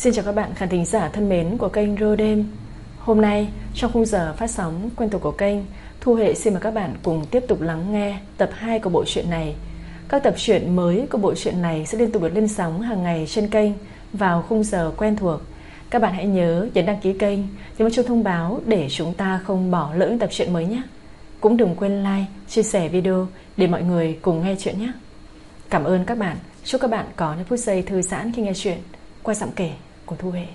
Xin chào các bạn khán thính giả thân mến của kênh Rodem Hôm nay trong khung giờ phát sóng quen thuộc của kênh Thu Hệ xin mời các bạn cùng tiếp tục lắng nghe tập 2 của bộ truyện này. Các tập truyện mới của bộ truyện này sẽ liên tục được lên sóng hàng ngày trên kênh vào khung giờ quen thuộc. Các bạn hãy nhớ nhấn đăng ký kênh, nhấn vào chuông thông báo để chúng ta không bỏ lỡ những tập truyện mới nhé. Cũng đừng quên like, chia sẻ video để mọi người cùng nghe chuyện nhé. Cảm ơn các bạn. Chúc các bạn có những phút giây thư giãn khi nghe chuyện. Qua giọng kể của Thu Hệ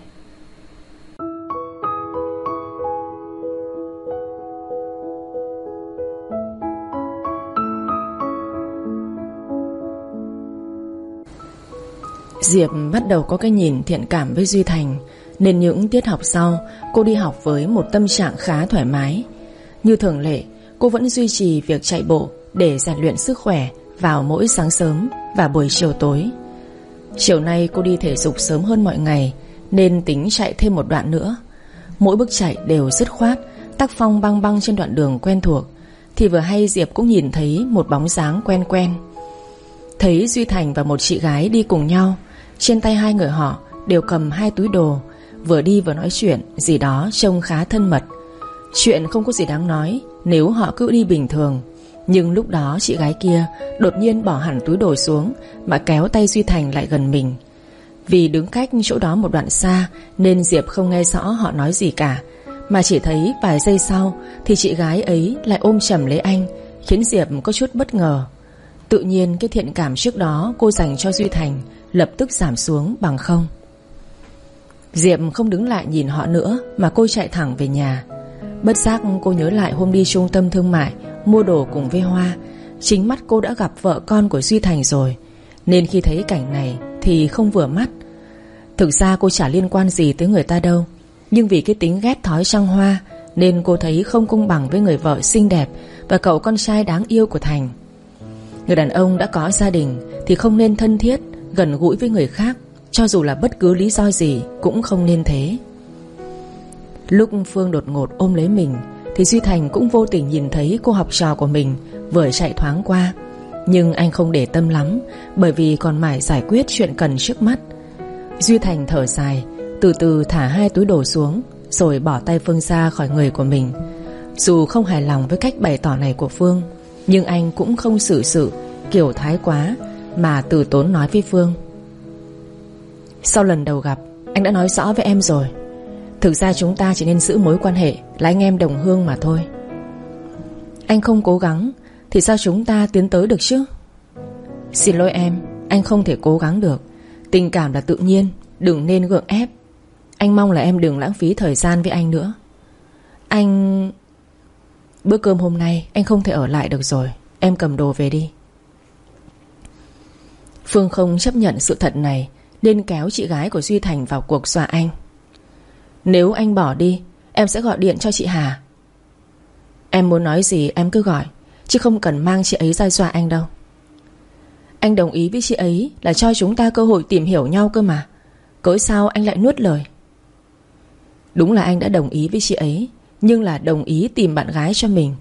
Diệp bắt đầu có cái nhìn thiện cảm với Duy Thành, Nên những tiết học sau, Cô đi học với một tâm trạng khá thoải mái. Như thường lệ, Cô vẫn duy trì việc chạy bộ Để rèn luyện sức khỏe Vào mỗi sáng sớm và buổi chiều tối. Chiều nay cô đi thể dục sớm hơn mọi ngày nên tính chạy thêm một đoạn nữa. Mỗi bước chạy đều dứt khoát, Tác phong băng băng trên đoạn đường quen thuộc, Thì vừa hay Diệp cũng nhìn thấy Một bóng dáng quen quen. Thấy Duy Thành và một chị gái đi cùng nhau, Trên tay hai người họ Đều cầm hai túi đồ, Vừa đi vừa nói chuyện, Gì đó trông khá thân mật. Chuyện không có gì đáng nói, Nếu họ cứ đi bình thường. Nhưng lúc đó chị gái kia Đột nhiên bỏ hẳn túi đồ xuống Mà kéo tay Duy Thành lại gần mình. Vì đứng cách chỗ đó một đoạn xa, Nên Diệp không nghe rõ họ nói gì cả. Mà chỉ thấy vài giây sau, Thì chị gái ấy lại ôm chầm lấy anh, Khiến Diệp có chút bất ngờ. Tự nhiên cái thiện cảm trước đó Cô dành cho Duy Thành Lập tức giảm xuống bằng không. Diệp không đứng lại nhìn họ nữa, Mà cô chạy thẳng về nhà. Bất giác cô nhớ lại hôm đi trung tâm thương mại, Mua đồ cùng với Hoa. Chính mắt cô đã gặp vợ con của Duy Thành rồi, Nên khi thấy cảnh này thì không vừa mắt. Thực ra cô chả liên quan gì tới người ta đâu. Nhưng vì cái tính ghét thói trăng hoa, Nên cô thấy không công bằng với người vợ xinh đẹp Và cậu con trai đáng yêu của Thành. Người đàn ông đã có gia đình Thì không nên thân thiết, Gần gũi với người khác. Cho dù là bất cứ lý do gì Cũng không nên thế. Lúc Phương đột ngột ôm lấy mình, Thì Duy Thành cũng vô tình nhìn thấy cô học trò của mình Vừa chạy thoáng qua. Nhưng anh không để tâm lắm, Bởi vì còn mãi giải quyết chuyện cần trước mắt. Duy Thành thở dài, Từ từ thả hai túi đồ xuống, Rồi bỏ tay Phương ra khỏi người của mình. Dù không hài lòng với cách bày tỏ này của Phương, Nhưng anh cũng không xử sự, Kiểu thái quá, Mà từ tốn nói với Phương. Sau lần đầu gặp, Anh đã nói rõ với em rồi. Thực ra chúng ta chỉ nên giữ mối quan hệ, Là anh em đồng hương mà thôi. Anh không cố gắng thì sao chúng ta tiến tới được chứ? Xin lỗi em, Anh không thể cố gắng được. Tình cảm là tự nhiên, Đừng nên gượng ép. Anh mong là em đừng lãng phí thời gian với anh nữa. Anh... Bữa cơm hôm nay, anh không thể ở lại được rồi. Em cầm đồ về đi. Phương không chấp nhận sự thật này, Nên kéo chị gái của Duy Thành vào cuộc dọa anh. Nếu anh bỏ đi, Em sẽ gọi điện cho chị Hà. Em muốn nói gì, em cứ gọi. Chứ không cần mang chị ấy ra dọa anh đâu. Anh đồng ý với chị ấy Là cho chúng ta cơ hội tìm hiểu nhau cơ mà. Cớ sao anh lại nuốt lời? Đúng là anh đã đồng ý với chị ấy, Nhưng là đồng ý tìm bạn gái cho mình.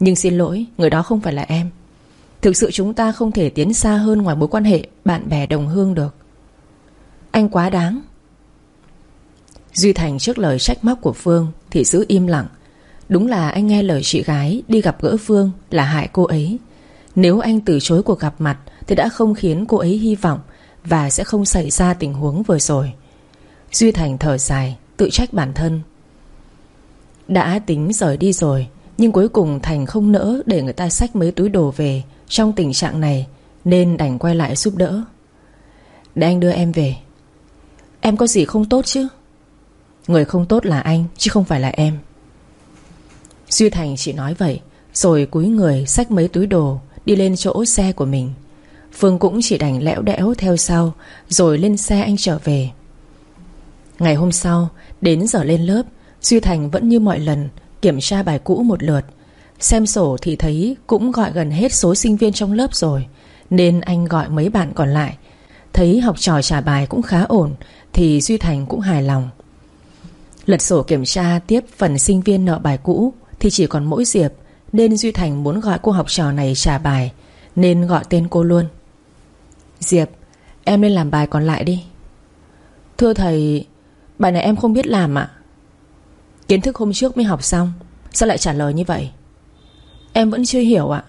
Nhưng xin lỗi, Người đó không phải là em. Thực sự chúng ta không thể tiến xa hơn Ngoài mối quan hệ bạn bè đồng hương được. Anh quá đáng. Duy Thành trước lời trách móc của Phương Thì giữ im lặng. Đúng là anh nghe lời chị gái Đi gặp gỡ Phương là hại cô ấy. Nếu anh từ chối cuộc gặp mặt Thì đã không khiến cô ấy hy vọng Và sẽ không xảy ra tình huống vừa rồi. Duy Thành thở dài, Tự trách bản thân. Đã tính rời đi rồi, Nhưng cuối cùng Thành không nỡ Để người ta xách mấy túi đồ về Trong tình trạng này, Nên đành quay lại giúp đỡ. Để anh đưa em về. Em có gì không tốt chứ? Người không tốt là anh, Chứ không phải là em. Duy Thành chỉ nói vậy, Rồi cúi người xách mấy túi đồ, Đi lên chỗ xe của mình. Phương cũng chỉ đành lẽo đẽo theo sau, Rồi lên xe anh trở về. Ngày hôm sau, Đến giờ lên lớp, Duy Thành vẫn như mọi lần Kiểm tra bài cũ một lượt. Xem sổ thì thấy cũng gọi gần hết số sinh viên trong lớp rồi, Nên anh gọi mấy bạn còn lại. Thấy học trò trả bài cũng khá ổn, Thì Duy Thành cũng hài lòng. Lật sổ kiểm tra tiếp phần sinh viên nợ bài cũ. Thì chỉ còn mỗi Diệp, Nên Duy Thành muốn gọi cô học trò này trả bài, Nên gọi tên cô luôn. Diệp, Em lên làm bài còn lại đi. Thưa thầy, Bài này em không biết làm ạ. Kiến thức hôm trước mới học xong, Sao lại trả lời như vậy? Em vẫn chưa hiểu ạ.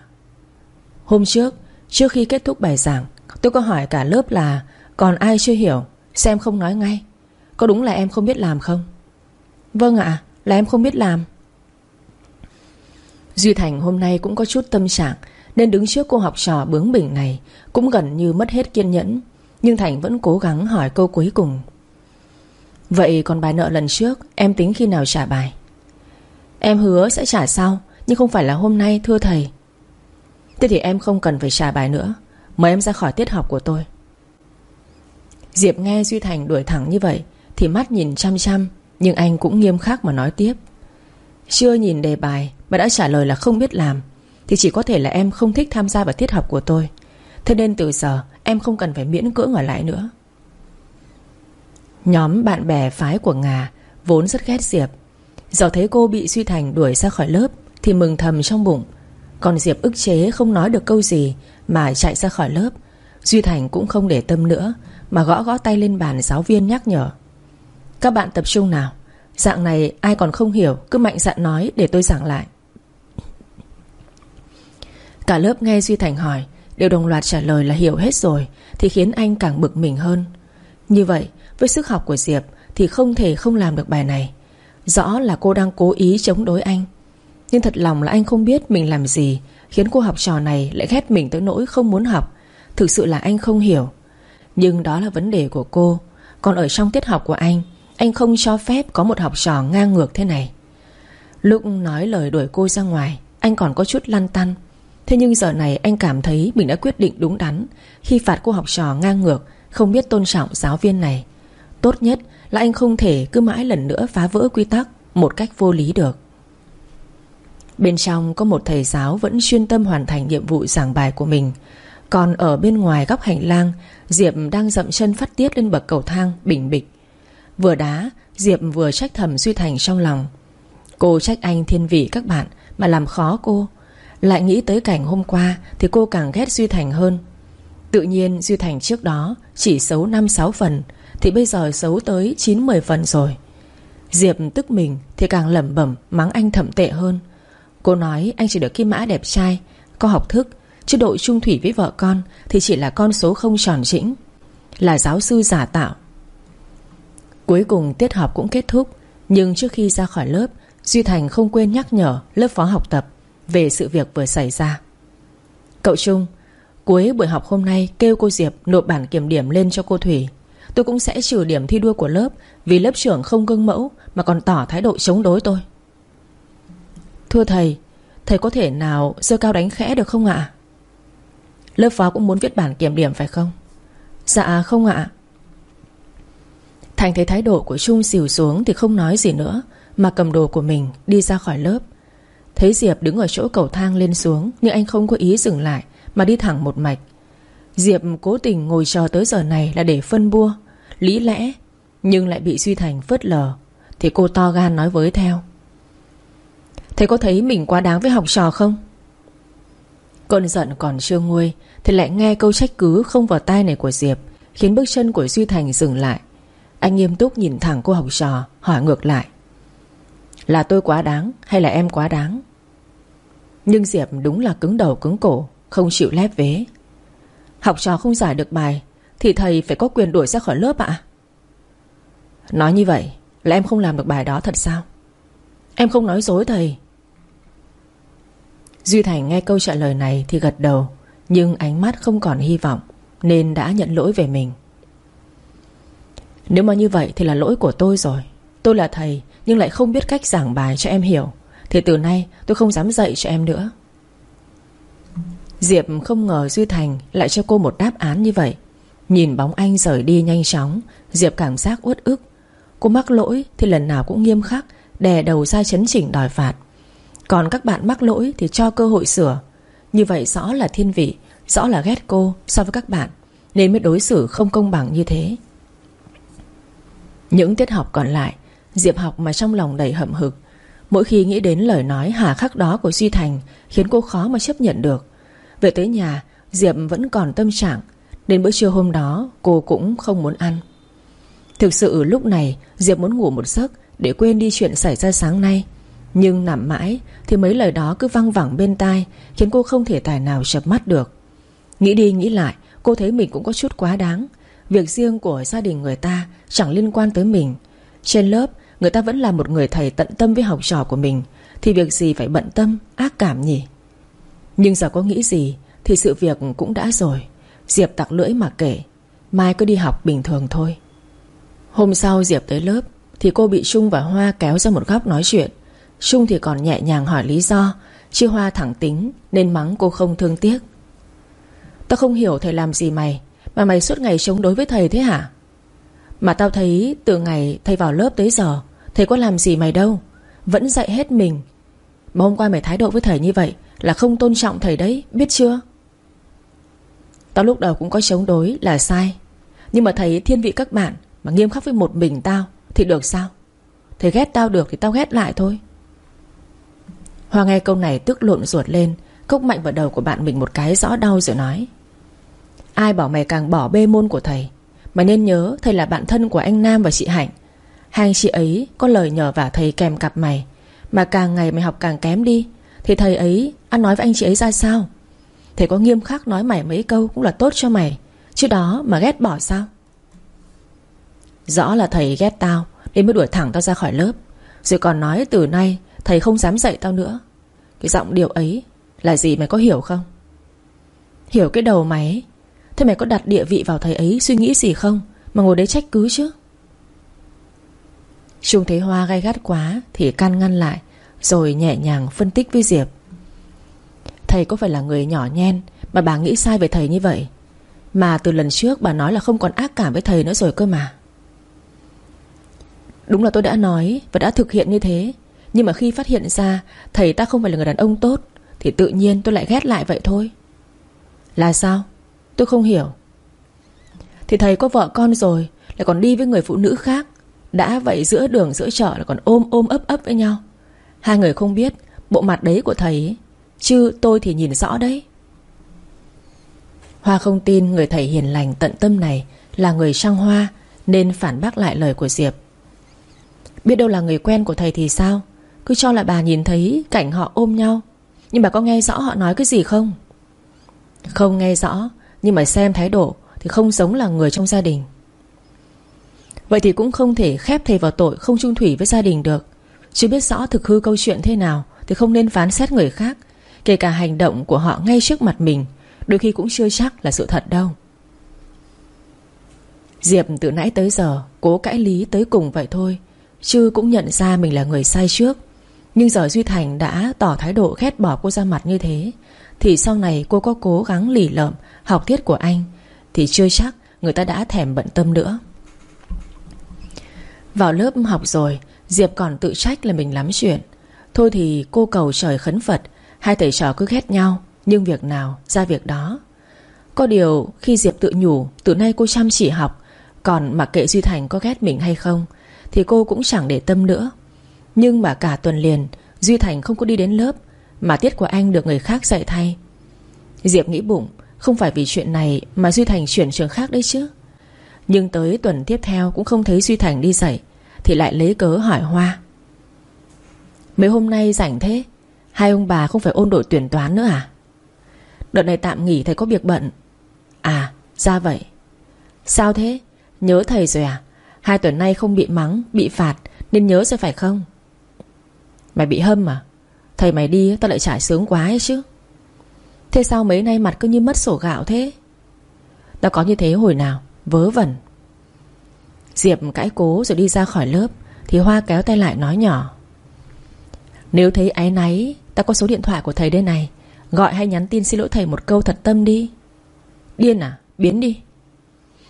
Hôm trước Trước khi kết thúc bài giảng, Tôi có hỏi cả lớp là Còn ai chưa hiểu, Xem không nói ngay. Có đúng là em không biết làm không? Vâng ạ, Là em không biết làm. Duy Thành hôm nay cũng có chút tâm trạng, Nên đứng trước cô học trò bướng bỉnh này Cũng gần như mất hết kiên nhẫn. Nhưng Thành vẫn cố gắng hỏi câu cuối cùng. Vậy còn bài nợ lần trước Em tính khi nào trả bài? Em hứa sẽ trả sau, Nhưng không phải là hôm nay, thưa thầy. Thế thì em không cần phải trả bài nữa, Mời em ra khỏi tiết học của tôi. Diệp nghe Duy Thành đuổi thẳng như vậy Thì mắt nhìn chăm chăm, Nhưng anh cũng nghiêm khắc mà nói tiếp. Chưa nhìn đề bài mà đã trả lời là không biết làm, Thì chỉ có thể là em không thích tham gia vào tiết học của tôi. Thế nên từ giờ, Em không cần phải miễn cưỡng ở lại nữa. Nhóm bạn bè phái của Ngà Vốn rất ghét Diệp. Giờ thấy cô bị Duy Thành đuổi ra khỏi lớp, Thì mừng thầm trong bụng. Còn Diệp ức chế không nói được câu gì Mà chạy ra khỏi lớp. Duy Thành cũng không để tâm nữa, Mà gõ gõ tay lên bàn giáo viên nhắc nhở. Các bạn tập trung nào, Dạng này ai còn không hiểu, Cứ mạnh dạn nói để tôi giảng lại. Cả lớp nghe Duy Thành hỏi, Đều đồng loạt trả lời là hiểu hết rồi, Thì khiến anh càng bực mình hơn. Như vậy, với sức học của Diệp Thì không thể không làm được bài này. Rõ là cô đang cố ý chống đối anh. Nhưng thật lòng là anh không biết mình làm gì, Khiến cô học trò này lại ghét mình tới nỗi không muốn học. Thực sự là anh không hiểu. Nhưng đó là vấn đề của cô. Còn ở trong tiết học của anh Anh không cho phép có một học trò ngang ngược thế này. Lúc nói lời đuổi cô ra ngoài, Anh còn có chút lăn tăn. Thế nhưng giờ này anh cảm thấy mình đã quyết định đúng đắn. Khi phạt cô học trò ngang ngược, Không biết tôn trọng giáo viên này. Tốt nhất là anh không thể cứ mãi lần nữa phá vỡ quy tắc Một cách vô lý được. Bên trong có một thầy giáo vẫn chuyên tâm hoàn thành nhiệm vụ giảng bài của mình. Còn ở bên ngoài góc hành lang, Diệp đang dậm chân phát tiết lên bậc cầu thang, bình bịch. Vừa đá, Diệp vừa trách thầm Duy Thành trong lòng. Cô trách anh thiên vị các bạn Mà làm khó cô. Lại nghĩ tới cảnh hôm qua Thì cô càng ghét Duy Thành hơn. Tự nhiên Duy Thành trước đó Chỉ xấu 5-6 phần, thì bây giờ xấu tới 9-10 phần rồi. Diệp tức mình Thì càng lẩm bẩm mắng anh thậm tệ hơn. Cô nói anh chỉ được kim mã đẹp trai, Có học thức, Chứ độ trung thủy với vợ con Thì chỉ là con số không tròn chỉnh Là giáo sư giả tạo. Cuối cùng tiết học cũng kết thúc, Nhưng trước khi ra khỏi lớp, Duy Thành không quên nhắc nhở lớp phó học tập. Về sự việc vừa xảy ra. Cậu Trung, Cuối buổi học hôm nay kêu cô Diệp nộp bản kiểm điểm lên cho cô Thủy. Tôi cũng sẽ trừ điểm thi đua của lớp Vì lớp trưởng không gương mẫu Mà còn tỏ thái độ chống đối tôi. Thưa thầy Thầy có thể nào dơ cao đánh khẽ được không ạ? Lớp phó cũng muốn viết bản kiểm điểm phải không? Dạ không ạ. Thành thấy thái độ của Trung xỉu xuống Thì không nói gì nữa, Mà cầm đồ của mình đi ra khỏi lớp. Thấy Diệp đứng ở chỗ cầu thang lên xuống, Nhưng anh không có ý dừng lại, Mà đi thẳng một mạch. Diệp cố tình ngồi chờ tới giờ này là để phân bua. Lý lẽ, Nhưng lại bị Duy Thành phớt lờ, Thì cô to gan nói với theo. Thầy có thấy mình quá đáng với học trò không? Cơn giận còn chưa nguôi, Thì lại nghe câu trách cứ không vào tai này của Diệp, Khiến bước chân của Duy Thành dừng lại. Anh nghiêm túc nhìn thẳng cô học trò, Hỏi ngược lại. Là tôi quá đáng hay là em quá đáng? Nhưng Diệp đúng là cứng đầu cứng cổ, Không chịu lép vế. Học trò không giải được bài, Thì thầy phải có quyền đuổi ra khỏi lớp ạ. Nói như vậy, Là em không làm được bài đó thật sao? Em không nói dối thầy. Duy Thành nghe câu trả lời này Thì gật đầu, Nhưng ánh mắt không còn hy vọng, Nên đã nhận lỗi về mình. Nếu mà như vậy thì là lỗi của tôi rồi. Tôi là thầy, Nhưng lại không biết cách giảng bài cho em hiểu. Thì từ nay tôi không dám dạy cho em nữa. Diệp không ngờ Duy Thành lại cho cô một đáp án như vậy. Nhìn bóng anh rời đi nhanh chóng, Diệp cảm giác uất ức. Cô mắc lỗi thì lần nào cũng nghiêm khắc, Đè đầu ra chấn chỉnh đòi phạt. Còn các bạn mắc lỗi thì cho cơ hội sửa. Như vậy rõ là thiên vị, Rõ là ghét cô so với các bạn, Nên mới đối xử không công bằng như thế. Những tiết học còn lại, Diệp học mà trong lòng đầy hậm hực. Mỗi khi nghĩ đến lời nói hà khắc đó của Duy Thành, Khiến cô khó mà chấp nhận được. Về tới nhà, Diệp vẫn còn tâm trạng Đến bữa trưa hôm đó, cô cũng không muốn ăn. Thực sự lúc này, Diệp muốn ngủ một giấc Để quên đi chuyện xảy ra sáng nay. Nhưng nằm mãi, Thì mấy lời đó cứ văng vẳng bên tai, Khiến cô không thể tài nào chập mắt được. Nghĩ đi nghĩ lại, Cô thấy mình cũng có chút quá đáng. Việc riêng của gia đình người ta Chẳng liên quan tới mình. Trên lớp người ta vẫn là một người thầy tận tâm với học trò của mình. Thì việc gì phải bận tâm, Ác cảm nhỉ? Nhưng giờ có nghĩ gì, Thì sự việc cũng đã rồi. Diệp tặc lưỡi mà kể. Mai cứ đi học bình thường thôi. Hôm sau Diệp tới lớp, Thì cô bị Trung và Hoa kéo ra một góc nói chuyện. Trung thì còn nhẹ nhàng hỏi lý do, Chứ Hoa thẳng tính, Nên mắng cô không thương tiếc. Tao không hiểu thầy làm gì mày, Mà mày suốt ngày chống đối với thầy thế hả? Mà tao thấy từ ngày thầy vào lớp tới giờ Thầy có làm gì mày đâu? Vẫn dạy hết mình. Mà hôm qua mày thái độ với thầy như vậy Là không tôn trọng thầy đấy, biết chưa? Tao lúc đầu cũng có chống đối là sai. Nhưng mà thầy thiên vị các bạn Mà nghiêm khắc với một mình tao Thì được sao? Thầy ghét tao được thì tao ghét lại thôi. Hoa nghe câu này tức lộn ruột lên Cốc mạnh vào đầu của bạn mình một cái rõ đau rồi nói. Ai bảo mày càng bỏ bê môn của thầy Mày nên nhớ thầy là bạn thân của anh Nam và chị Hạnh. Hai chị ấy có lời nhờ vả thầy kèm cặp mày. Mà càng ngày mày học càng kém đi, Thì thầy ấy, ăn nói với anh chị ấy ra sao? Thầy có nghiêm khắc nói mày mấy câu Cũng là tốt cho mày, Chứ đó mà ghét bỏ sao? Rõ là thầy ghét tao, Nên mới đuổi thẳng tao ra khỏi lớp. Rồi còn nói từ nay Thầy không dám dạy tao nữa. Cái giọng điệu ấy Là gì mày có hiểu không? Hiểu cái đầu mày Thế mày có đặt địa vị vào thầy ấy suy nghĩ gì không? Mà ngồi đấy trách cứ chứ. Trung thấy Hoa gai gắt quá Thì can ngăn lại, Rồi nhẹ nhàng phân tích với Diệp. Thầy có phải là người nhỏ nhen Mà bà nghĩ sai về thầy như vậy? Mà từ lần trước bà nói là không còn ác cảm với thầy nữa rồi cơ mà. Đúng là tôi đã nói Và đã thực hiện như thế, Nhưng mà khi phát hiện ra Thầy ta không phải là người đàn ông tốt, Thì tự nhiên tôi lại ghét lại vậy thôi. Là sao? Tôi không hiểu. Thì thầy có vợ con rồi, Lại còn đi với người phụ nữ khác đã vậy giữa đường, giữa chợ là còn ôm ôm, ấp ấp với nhau. Hai người không biết Bộ mặt đấy của thầy ấy, Chứ tôi thì nhìn rõ đấy. Hoa không tin người thầy hiền lành tận tâm này Là người trăng hoa, Nên phản bác lại lời của Diệp. Biết đâu là người quen của thầy thì sao? Cứ cho là bà nhìn thấy cảnh họ ôm nhau. Nhưng bà có nghe rõ họ nói cái gì không? Không nghe rõ, Nhưng mà xem thái độ Thì không giống là người trong gia đình. Vậy thì cũng không thể khép thầy vào tội Không trung thủy với gia đình được. Chưa biết rõ thực hư câu chuyện thế nào Thì không nên phán xét người khác, Kể cả hành động của họ ngay trước mặt mình. Đôi khi cũng chưa chắc là sự thật đâu. Diệp từ nãy tới giờ Cố cãi lý tới cùng vậy thôi, Chứ cũng nhận ra mình là người sai trước. Nhưng giờ Duy Thành đã tỏ thái độ ghét bỏ cô ra mặt như thế, Thì sau này cô có cố gắng lì lợm, Học thiết của anh, Thì chưa chắc người ta đã thèm bận tâm nữa. Vào lớp học rồi, Diệp còn tự trách là mình lắm chuyện. Thôi thì cô cầu trời khấn Phật, Hai thầy trò cứ ghét nhau, Nhưng việc nào ra việc đó. Có điều khi Diệp tự nhủ, Từ nay cô chăm chỉ học, Còn mặc kệ Duy Thành có ghét mình hay không, Thì cô cũng chẳng để tâm nữa. Nhưng mà cả tuần liền, Duy Thành không có đi đến lớp, Mà tiết của anh được người khác dạy thay. Diệp nghĩ bụng, Không phải vì chuyện này mà Duy Thành chuyển trường khác đấy chứ. Nhưng tới tuần tiếp theo Cũng không thấy Duy Thành đi dạy. Thì lại lấy cớ hỏi Hoa. Mấy hôm nay rảnh thế, Hai ông bà không phải ôn đội tuyển toán nữa à? Đợt này tạm nghỉ thầy có việc bận. À ra vậy. Sao thế? Nhớ thầy rồi à? Hai tuần nay không bị mắng, Bị phạt, Nên nhớ rồi phải không? Mày bị hâm à? Thầy mày đi, tao lại trải sướng quá ấy chứ. Thế sao mấy nay mặt cứ như mất sổ gạo thế? Tao có như thế hồi nào? Vớ vẩn. Diệp cãi cố rồi đi ra khỏi lớp, Thì Hoa kéo tay lại nói nhỏ. Nếu thấy áy náy, ta có số điện thoại của thầy đây này. Gọi hay nhắn tin xin lỗi thầy một câu thật tâm đi. Điên à? Biến đi.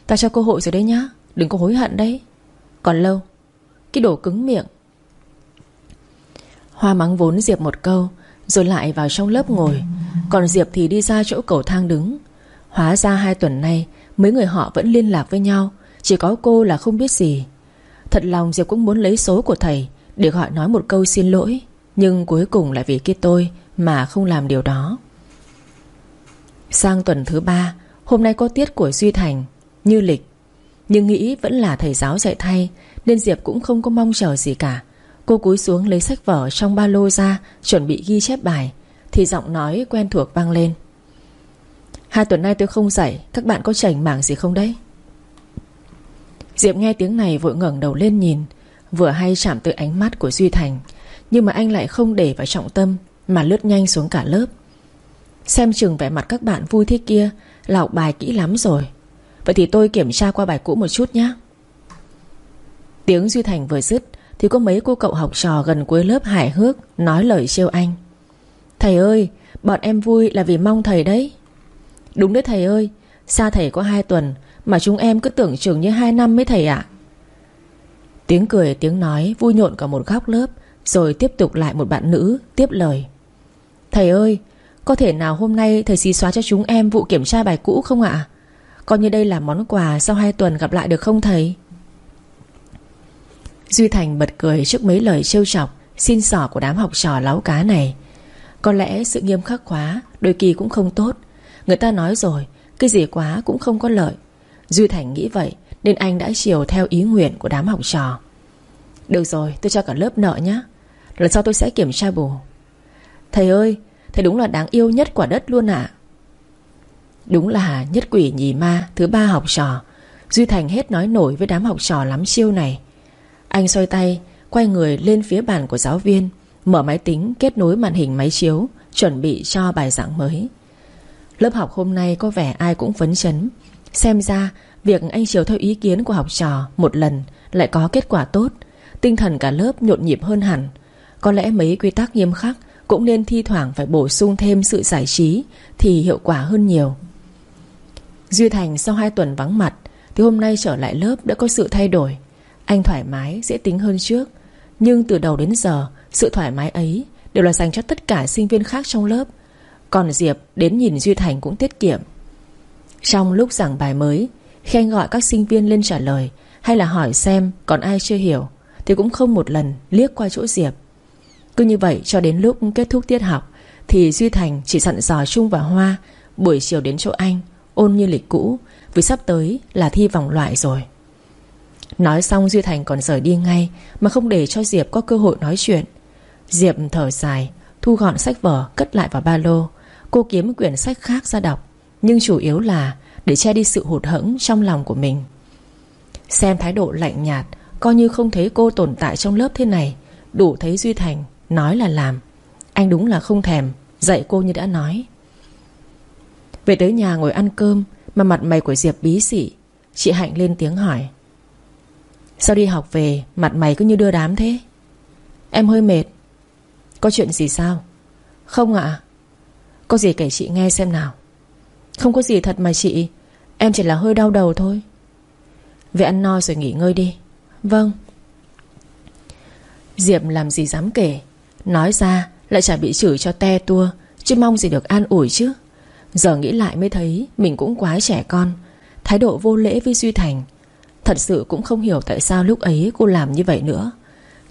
Ta cho cơ hội rồi đấy nhá. Đừng có hối hận đấy. Còn lâu? Cái đồ cứng miệng. Hoa mắng vốn Diệp một câu, Rồi lại vào trong lớp ngồi. Còn Diệp thì đi ra chỗ cầu thang đứng. Hóa ra hai tuần nay, Mấy người họ vẫn liên lạc với nhau. Chỉ có cô là không biết gì. Thật lòng Diệp cũng muốn lấy số của thầy Để gọi nói một câu xin lỗi, Nhưng cuối cùng lại vì kia tôi Mà không làm điều đó. Sang tuần thứ ba, Hôm nay có tiết của Duy Thành, Như lịch. Nhưng nghĩ vẫn là thầy giáo dạy thay, Nên Diệp cũng không có mong chờ gì cả. Cô cúi xuống lấy sách vở trong ba lô ra, Chuẩn bị ghi chép bài, Thì giọng nói quen thuộc vang lên. Hai tuần nay tôi không dạy, Các bạn có chảnh mảng gì không đấy? Diệp nghe tiếng này vội ngẩng đầu lên nhìn, Vừa hay chạm tới ánh mắt của Duy Thành, Nhưng mà anh lại không để vào trọng tâm, Mà lướt nhanh xuống cả lớp. Xem chừng vẻ mặt các bạn vui thế kia Là học bài kỹ lắm rồi. Vậy thì tôi kiểm tra qua bài cũ một chút nhé Tiếng Duy Thành vừa dứt, Thì có mấy cô cậu học trò gần cuối lớp hài hước Nói lời trêu anh. Thầy ơi, Bọn em vui là vì mong thầy đấy. Đúng đấy thầy ơi, Xa thầy có hai tuần mà chúng em cứ tưởng chừng như hai năm mới thầy ạ. Tiếng cười, tiếng nói, vui nhộn cả một góc lớp, Rồi tiếp tục lại một bạn nữ Tiếp lời. Thầy ơi, Có thể nào hôm nay thầy xí xóa cho chúng em vụ kiểm tra bài cũ không ạ? Coi như đây là món quà Sau hai tuần gặp lại được không thầy? Duy Thành bật cười trước mấy lời trêu chọc, Xin sỏ của đám học trò láo cá này. Có lẽ sự nghiêm khắc quá, Đôi kỳ cũng không tốt. Người ta nói rồi, Cái gì quá cũng không có lợi. Duy Thành nghĩ vậy, Nên anh đã chiều theo ý nguyện của đám học trò. Được rồi, tôi cho cả lớp nợ nhé. Lần sau tôi sẽ kiểm tra bù. Thầy ơi, Thầy đúng là đáng yêu nhất quả đất luôn ạ. Đúng là nhất quỷ nhì ma Thứ ba học trò. Duy Thành hết nói nổi với đám học trò lắm chiêu này. Anh xoay tay, Quay người lên phía bàn của giáo viên, Mở máy tính, kết nối màn hình máy chiếu, Chuẩn bị cho bài giảng mới. Lớp học hôm nay có vẻ ai cũng phấn chấn. Xem ra, Việc anh chiều theo ý kiến của học trò Một lần lại có kết quả tốt, Tinh thần cả lớp nhộn nhịp hơn hẳn. Có lẽ mấy quy tắc nghiêm khắc Cũng nên thi thoảng phải bổ sung thêm sự giải trí Thì hiệu quả hơn nhiều. Duy Thành sau 2 tuần vắng mặt Thì hôm nay trở lại lớp đã có sự thay đổi. Anh thoải mái, dễ tính hơn trước. Nhưng từ đầu đến giờ, Sự thoải mái ấy Đều là dành cho tất cả sinh viên khác trong lớp. Còn Diệp đến nhìn Duy Thành cũng tiết kiệm. Trong lúc giảng bài mới, Khi anh gọi các sinh viên lên trả lời Hay là hỏi xem còn ai chưa hiểu, Thì cũng không một lần liếc qua chỗ Diệp. Cứ như vậy cho đến lúc kết thúc tiết học, Thì Duy Thành chỉ dặn dò Trung và Hoa Buổi chiều đến chỗ anh, Ôn như lịch cũ, Vì sắp tới là thi vòng loại rồi. Nói xong Duy Thành còn rời đi ngay Mà không để cho Diệp có cơ hội nói chuyện. Diệp thở dài, Thu gọn sách vở, cất lại vào ba lô. Cô kiếm quyển sách khác ra đọc. Nhưng chủ yếu là để che đi sự hụt hẫng trong lòng của mình. Xem thái độ lạnh nhạt, Coi như không thấy cô tồn tại trong lớp thế này, Đủ thấy Duy Thành Nói là làm. Anh đúng là không thèm, Dạy cô như đã nói. Về tới nhà ngồi ăn cơm, Mà mặt mày của Diệp bí xỉ Chị Hạnh lên tiếng hỏi. Sao đi học về, Mặt mày cứ như đưa đám thế? Em hơi mệt. Có chuyện gì sao? Không ạ. Có gì kể chị nghe xem nào. Không có gì thật mà chị. Em chỉ là hơi đau đầu thôi. Về ăn no rồi nghỉ ngơi đi. Vâng. Diệp làm gì dám kể. Nói ra lại chả bị chửi cho te tua, Chứ mong gì được an ủi chứ. Giờ nghĩ lại mới thấy Mình cũng quá trẻ con. Thái độ vô lễ với Duy Thành. Thật sự cũng không hiểu tại sao lúc ấy cô làm như vậy nữa.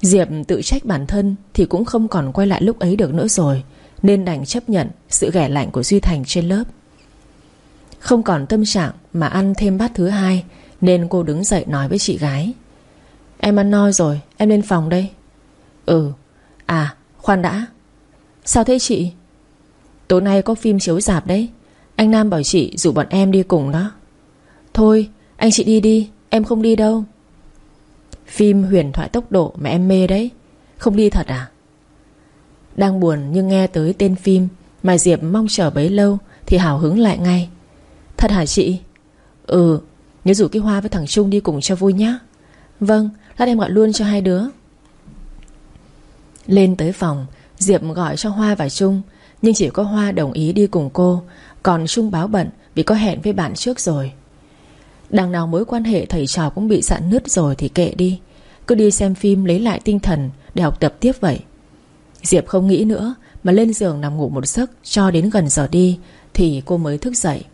Diệp tự trách bản thân Thì cũng không còn quay lại lúc ấy được nữa rồi, Nên đành chấp nhận Sự ghẻ lạnh của Duy Thành trên lớp. Không còn tâm trạng Mà ăn thêm bát thứ hai, Nên cô đứng dậy nói với chị gái. Em ăn no rồi, Em lên phòng đây. Ừ. À khoan đã. Sao thế chị? Tối nay có phim chiếu dạp đấy. Anh Nam bảo chị rủ bọn em đi cùng đó. Thôi, anh chị đi đi, Em không đi đâu. Phim huyền thoại tốc độ mà em mê đấy. Không đi thật à? Đang buồn nhưng nghe tới tên phim Mà Diệp mong chờ bấy lâu Thì hào hứng lại ngay. Thật hả chị? Ừ Nhớ rủ cái Hoa với thằng Trung đi cùng cho vui nhá. Vâng Lát em gọi luôn cho hai đứa. Lên tới phòng, Diệp gọi cho Hoa và Trung, nhưng chỉ có Hoa đồng ý đi cùng cô. Còn Trung báo bận vì có hẹn với bạn trước rồi. Đằng nào mối quan hệ thầy trò cũng bị sạn nứt rồi thì kệ đi. Cứ đi xem phim lấy lại tinh thần Để học tập tiếp vậy. Diệp không nghĩ nữa, Mà lên giường nằm ngủ một giấc Cho đến gần giờ đi Thì cô mới thức dậy.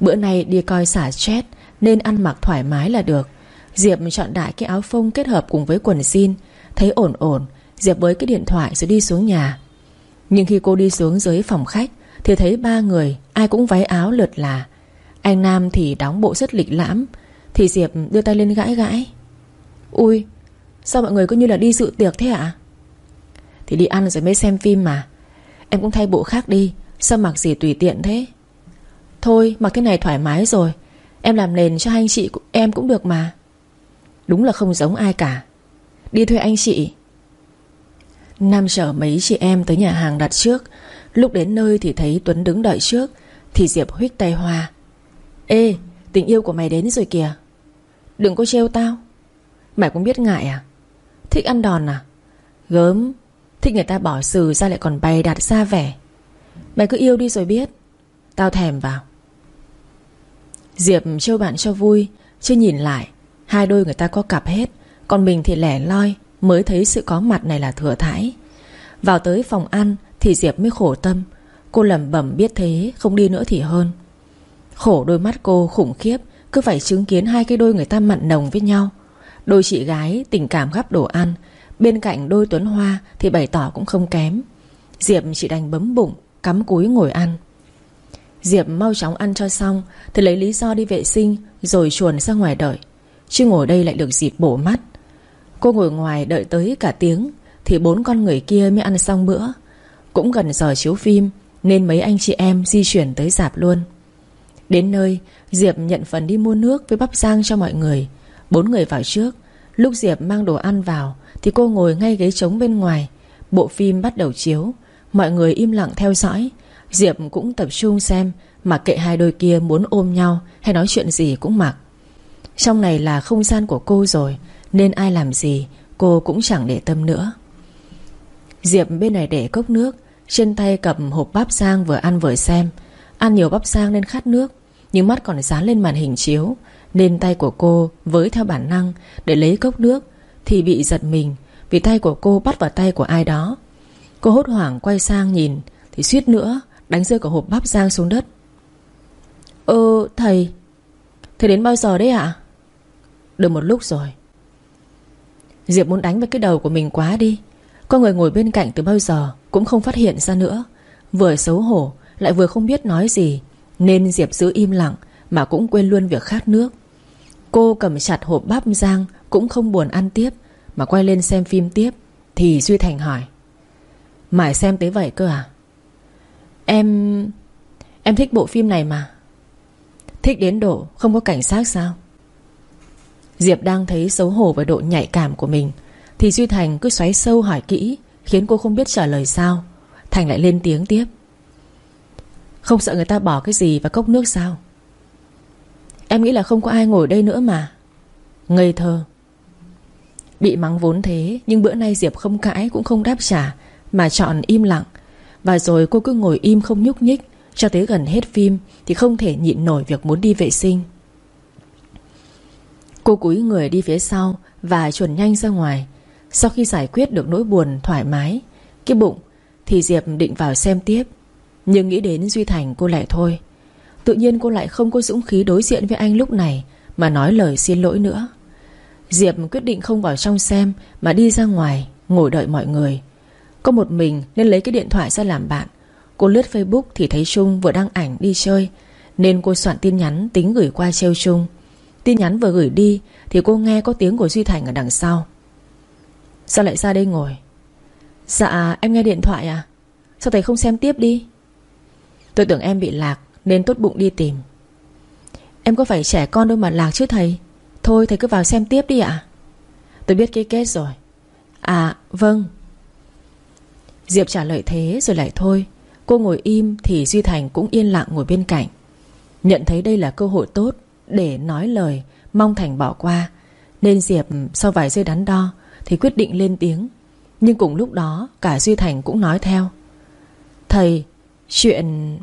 Bữa nay đi coi xả stress, Nên ăn mặc thoải mái là được. Diệp chọn đại cái áo phông kết hợp cùng với quần jean, Thấy ổn ổn, Diệp với cái điện thoại rồi đi xuống nhà. Nhưng khi cô đi xuống dưới phòng khách, Thì thấy ba người, Ai cũng váy áo lượt là. Anh Nam thì đóng bộ rất lịch lãm, Thì Diệp đưa tay lên gãi gãi. Ui, Sao mọi người cứ như là đi dự tiệc thế ạ? Thì đi ăn rồi mới xem phim mà. Em cũng thay bộ khác đi, Sao mặc gì tùy tiện thế? Thôi mặc cái này thoải mái rồi. Em làm nền cho anh chị em cũng được mà. Đúng là không giống ai cả. Đi thuê anh chị. Nam chở mấy chị em tới nhà hàng đặt trước. Lúc đến nơi thì thấy Tuấn đứng đợi trước, Thì Diệp huých tay Hoa. Ê, tình yêu của mày đến rồi kìa. Đừng có trêu tao. Mày cũng biết ngại à? Thích ăn đòn à? Gớm, Thích người ta bỏ xử ra lại còn bày đặt xa vẻ. Mày cứ yêu đi rồi biết. Tao thèm vào. Diệp trêu bạn cho vui, Chứ nhìn lại, Hai đôi người ta có cặp hết, Còn mình thì lẻ loi, Mới thấy sự có mặt này là thừa thãi. Vào tới phòng ăn Thì Diệp mới khổ tâm, Cô lẩm bẩm biết thế, Không đi nữa thì hơn. Khổ đôi mắt cô khủng khiếp, Cứ phải chứng kiến hai cái đôi người ta mặn nồng với nhau. Đôi chị gái tình cảm gắp đồ ăn, Bên cạnh đôi Tuấn Hoa Thì bày tỏ cũng không kém. Diệp chỉ đành bấm bụng, Cắm cúi ngồi ăn. Diệp mau chóng ăn cho xong, Thì lấy lý do đi vệ sinh, Rồi chuồn ra ngoài đợi. Chứ ngồi đây lại được dịp bổ mắt. Cô ngồi ngoài đợi tới cả tiếng, Thì bốn con người kia mới ăn xong bữa. Cũng gần giờ chiếu phim, Nên mấy anh chị em di chuyển tới dạp luôn. Đến nơi, Diệp nhận phần đi mua nước với bắp rang cho mọi người. Bốn người vào trước. Lúc Diệp mang đồ ăn vào, Thì cô ngồi ngay ghế trống bên ngoài. Bộ phim bắt đầu chiếu. Mọi người im lặng theo dõi. Diệp cũng tập trung xem Mà kệ hai đôi kia muốn ôm nhau Hay nói chuyện gì cũng mặc. Trong này là không gian của cô rồi, Nên ai làm gì Cô cũng chẳng để tâm nữa. Diệp bên này để cốc nước, Trên tay cầm hộp bắp sang vừa ăn vừa xem. Ăn nhiều bắp sang nên khát nước, Nhưng mắt còn dán lên màn hình chiếu, Nên tay của cô với theo bản năng Để lấy cốc nước Thì bị giật mình Vì tay của cô bắt vào tay của ai đó. Cô hốt hoảng quay sang nhìn Thì suýt nữa đánh rơi cả hộp bắp rang xuống đất. Ơ, thầy Thầy đến bao giờ đấy ạ? Được một lúc rồi. Diệp muốn đánh với cái đầu của mình quá đi. Có người ngồi bên cạnh từ bao giờ Cũng không phát hiện ra nữa. Vừa xấu hổ, lại vừa không biết nói gì, Nên Diệp giữ im lặng Mà cũng quên luôn việc khát nước. Cô cầm chặt hộp bắp rang Cũng không buồn ăn tiếp, Mà quay lên xem phim tiếp, Thì Duy Thành hỏi Mãi xem tới vậy cơ à? Em... Em thích bộ phim này mà. Thích đến độ không có cảnh sát sao? Diệp đang thấy xấu hổ với độ nhạy cảm của mình, Thì Duy Thành cứ xoáy sâu hỏi kỹ, Khiến cô không biết trả lời sao. Thành lại lên tiếng tiếp. Không sợ người ta bỏ cái gì vào cốc nước sao? Em nghĩ là không có ai ngồi đây nữa mà. Ngây thơ. Bị mắng vốn thế, Nhưng bữa nay Diệp không cãi cũng không đáp trả, Mà chọn im lặng. Và rồi cô cứ ngồi im không nhúc nhích. Cho tới gần hết phim Thì không thể nhịn nổi việc muốn đi vệ sinh. Cô cúi người đi phía sau Và chuẩn nhanh ra ngoài. Sau khi giải quyết được nỗi buồn thoải mái, Cái bụng Thì Diệp định vào xem tiếp. Nhưng nghĩ đến Duy Thành cô lại thôi. Tự nhiên cô lại không có dũng khí đối diện với anh lúc này Mà nói lời xin lỗi nữa. Diệp quyết định không vào trong xem Mà đi ra ngoài, Ngồi đợi mọi người. Có một mình nên lấy cái điện thoại ra làm bạn. Cô lướt Facebook thì thấy Trung vừa đăng ảnh đi chơi, Nên cô soạn tin nhắn tính gửi qua treo Trung. Tin nhắn vừa gửi đi Thì cô nghe có tiếng của Duy Thành ở đằng sau. Sao lại ra đây ngồi? Dạ em nghe điện thoại à. Sao thầy không xem tiếp đi? Tôi tưởng em bị lạc Nên tốt bụng đi tìm. Em có phải trẻ con đâu mà lạc chứ thầy. Thôi thầy cứ vào xem tiếp đi ạ. Tôi biết cái kết rồi. À vâng. Diệp trả lời thế rồi lại thôi. Cô ngồi im thì Duy Thành cũng yên lặng ngồi bên cạnh. Nhận thấy đây là cơ hội tốt Để nói lời, Mong Thành bỏ qua. Nên Diệp sau vài giây đắn đo Thì quyết định lên tiếng. Nhưng cùng lúc đó, cả Duy Thành cũng nói theo. Thầy, Chuyện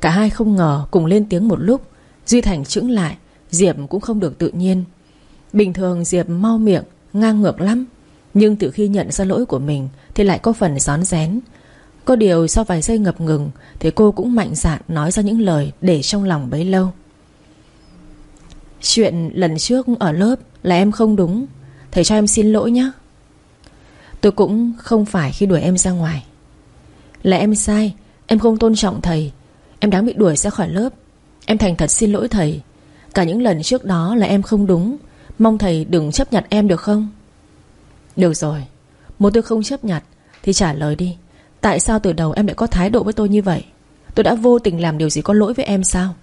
Cả hai không ngờ cùng lên tiếng một lúc, Duy Thành chững lại, Diệp cũng không được tự nhiên. Bình thường Diệp mau miệng, Ngang ngược lắm. Nhưng từ khi nhận ra lỗi của mình thì lại có phần rón rén. Có điều sau vài giây ngập ngừng, Thì cô cũng mạnh dạn nói ra những lời Để trong lòng bấy lâu. Chuyện lần trước ở lớp Là em không đúng, Thầy cho em xin lỗi nhé Tôi cũng không phải khi đuổi em ra ngoài. Là em sai, Em không tôn trọng thầy, Em đáng bị đuổi ra khỏi lớp. Em thành thật xin lỗi thầy, Cả những lần trước đó là em không đúng, Mong thầy đừng chấp nhận em được không? Được rồi. Muốn tôi không chấp nhận Thì trả lời đi. Tại sao từ đầu em lại có thái độ với tôi như vậy? Tôi đã vô tình làm điều gì có lỗi với em sao?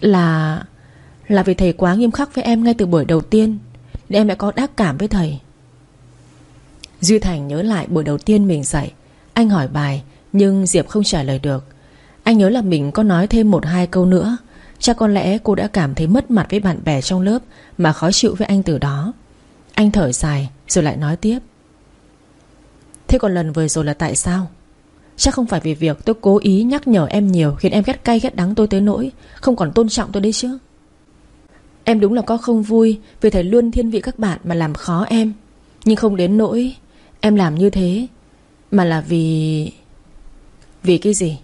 Là Là vì thầy quá nghiêm khắc với em ngay từ buổi đầu tiên, Nên em đã có đắc cảm với thầy. Duy Thành nhớ lại buổi đầu tiên mình dạy. Anh hỏi bài, Nhưng Diệp không trả lời được. Anh nhớ là mình có nói thêm một hai câu nữa. Chắc có lẽ cô đã cảm thấy mất mặt với bạn bè trong lớp Mà khó chịu với anh từ đó. Anh thở dài, rồi lại nói tiếp. Thế còn lần vừa rồi là tại sao? Chắc không phải vì việc tôi cố ý nhắc nhở em nhiều Khiến em ghét cay ghét đắng tôi tới nỗi Không còn tôn trọng tôi đấy chứ. Em đúng là có không vui Vì thầy luôn thiên vị các bạn mà làm khó em. Nhưng không đến nỗi Em làm như thế, Mà là vì Vì cái gì?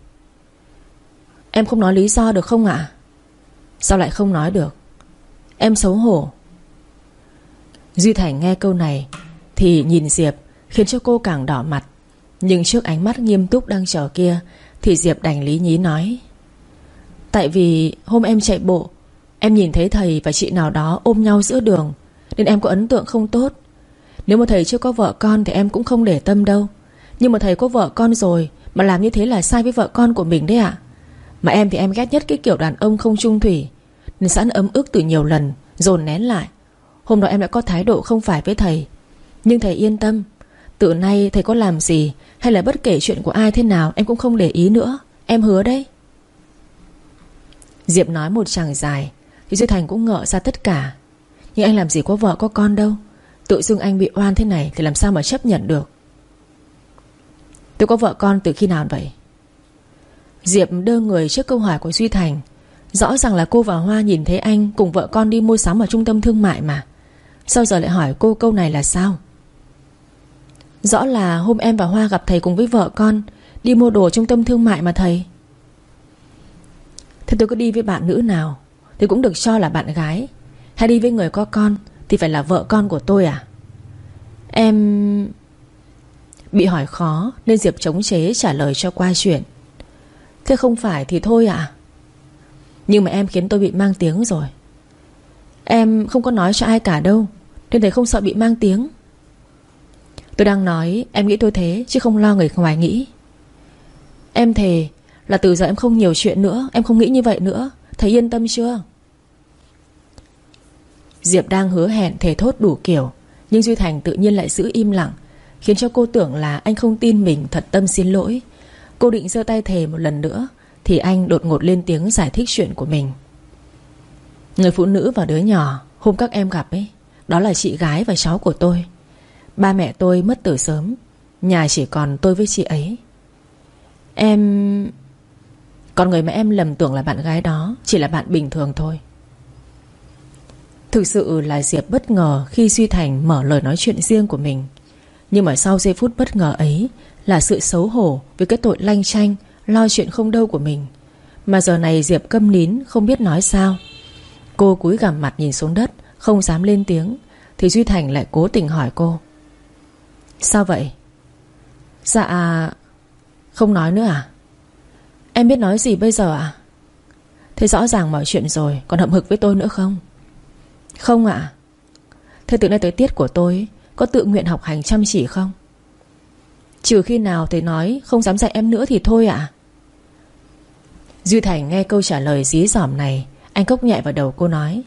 Em không nói lý do được không ạ? Sao lại không nói được? Em xấu hổ. Duy Thành nghe câu này Thì nhìn Diệp, Khiến cho cô càng đỏ mặt. Nhưng trước ánh mắt nghiêm túc đang chờ kia, Thì Diệp đành lý nhí nói, Tại vì hôm em chạy bộ, Em nhìn thấy thầy và chị nào đó ôm nhau giữa đường, Nên em có ấn tượng không tốt. Nếu mà thầy chưa có vợ con Thì em cũng không để tâm đâu. Nhưng mà thầy có vợ con rồi, Mà làm như thế là sai với vợ con của mình đấy ạ. Mà em thì em ghét nhất cái kiểu đàn ông không trung thủy, Nên sẵn ấm ức từ nhiều lần, Dồn nén lại. Hôm đó em đã có thái độ không phải với thầy. Nhưng thầy yên tâm. Từ nay thầy có làm gì Hay là bất kể chuyện của ai thế nào, Em cũng không để ý nữa. Em hứa đấy. Diệp nói một chàng dài, Thì Duy Thành cũng ngợ ra tất cả. Nhưng anh làm gì có vợ có con đâu. Tự dưng anh bị oan thế này Thì làm sao mà chấp nhận được? Tôi có vợ con từ khi nào vậy? Diệp đơ người trước câu hỏi của Duy Thành. Rõ ràng là cô và Hoa nhìn thấy anh Cùng vợ con đi mua sắm ở trung tâm thương mại mà. Sao giờ lại hỏi cô câu này là sao? Rõ là hôm em và Hoa gặp thầy cùng với vợ con, Đi mua đồ trung tâm thương mại mà thầy. Thế tôi có đi với bạn nữ nào Thì cũng được cho là bạn gái. Hay đi với người có con Thì phải là vợ con của tôi à? Em... Bị hỏi khó Nên Diệp chống chế trả lời cho qua chuyện. Thế không phải thì thôi à Nhưng mà em khiến tôi bị mang tiếng rồi. Em không có nói cho ai cả đâu, Nên thầy không sợ bị mang tiếng. Tôi đang nói, em nghĩ tôi thế, Chứ không lo người ngoài nghĩ. Em thề là từ giờ em không nhiều chuyện nữa, Em không nghĩ như vậy nữa. Thầy yên tâm chưa? Diệp đang hứa hẹn thề thốt đủ kiểu, Nhưng Duy Thành tự nhiên lại giữ im lặng, Khiến cho cô tưởng là anh không tin mình Thật tâm xin lỗi. Cô định giơ tay thề một lần nữa, Thì anh đột ngột lên tiếng giải thích chuyện của mình. Người phụ nữ và đứa nhỏ Hôm các em gặp ấy, Đó là chị gái và cháu của tôi. Ba mẹ tôi mất từ sớm, Nhà chỉ còn tôi với chị ấy. Em... Còn người mà em lầm tưởng là bạn gái đó Chỉ là bạn bình thường thôi. Thực sự là Diệp bất ngờ Khi Duy Thành mở lời nói chuyện riêng của mình. Nhưng mà sau giây phút bất ngờ ấy Là sự xấu hổ Với cái tội lanh chanh, Lo chuyện không đâu của mình. Mà giờ này Diệp câm nín, không biết nói sao. Cô cúi gằm mặt nhìn xuống đất, Không dám lên tiếng, Thì Duy Thành lại cố tình hỏi cô. Sao vậy? Dạ Không nói nữa à? Em biết nói gì bây giờ à Thế rõ ràng mọi chuyện rồi, Còn hậm hực với tôi nữa không? Không ạ. À? Thế từ nay tới tiết của tôi, Có tự nguyện học hành chăm chỉ không? Trừ khi nào thầy nói Không dám dạy em nữa thì thôi ạ. À? Duy Thành nghe câu trả lời dí dỏm này anh cốc nhẹ vào đầu cô nói.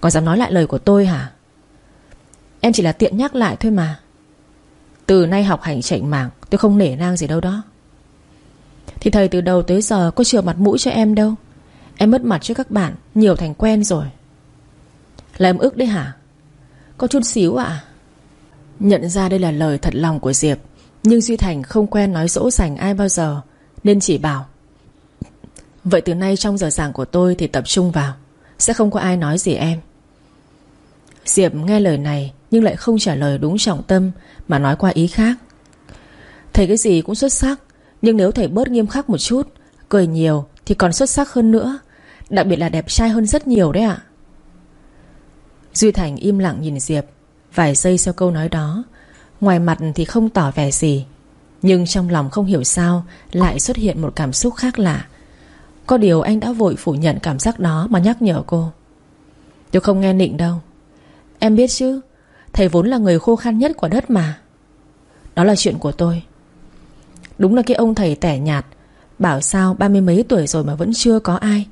Còn dám nói lại lời của tôi hả? Em chỉ là tiện nhắc lại thôi mà. Từ nay học hành chảnh mảng, Tôi không nể nang gì đâu đó. Thì thầy từ đầu tới giờ có chừa mặt mũi cho em đâu. Em mất mặt trước các bạn, Nhiều thành quen rồi. Là em ước đấy hả? Có chút xíu ạ. Nhận ra đây là lời thật lòng của Diệp, Nhưng Duy Thành không quen nói dỗ dành ai bao giờ, Nên chỉ bảo Vậy từ nay trong giờ giảng của tôi Thì tập trung vào. Sẽ không có ai nói gì em. Diệp nghe lời này Nhưng lại không trả lời đúng trọng tâm Mà nói qua ý khác. Thầy cái gì cũng xuất sắc, Nhưng nếu thầy bớt nghiêm khắc một chút, Cười nhiều thì còn xuất sắc hơn nữa, Đặc biệt là đẹp trai hơn rất nhiều đấy ạ. Duy Thành im lặng nhìn Diệp, Vài giây sau câu nói đó. Ngoài mặt thì không tỏ vẻ gì, Nhưng trong lòng không hiểu sao Lại xuất hiện một cảm xúc khác lạ. Có điều anh đã vội phủ nhận cảm giác đó Mà nhắc nhở cô. Tôi không nghe nịnh đâu. Em biết chứ, Thầy vốn là người khô khan nhất của đất mà. Đó là chuyện của tôi. Đúng là cái ông thầy tẻ nhạt, Bảo sao ba mươi mấy tuổi rồi mà vẫn chưa có ai.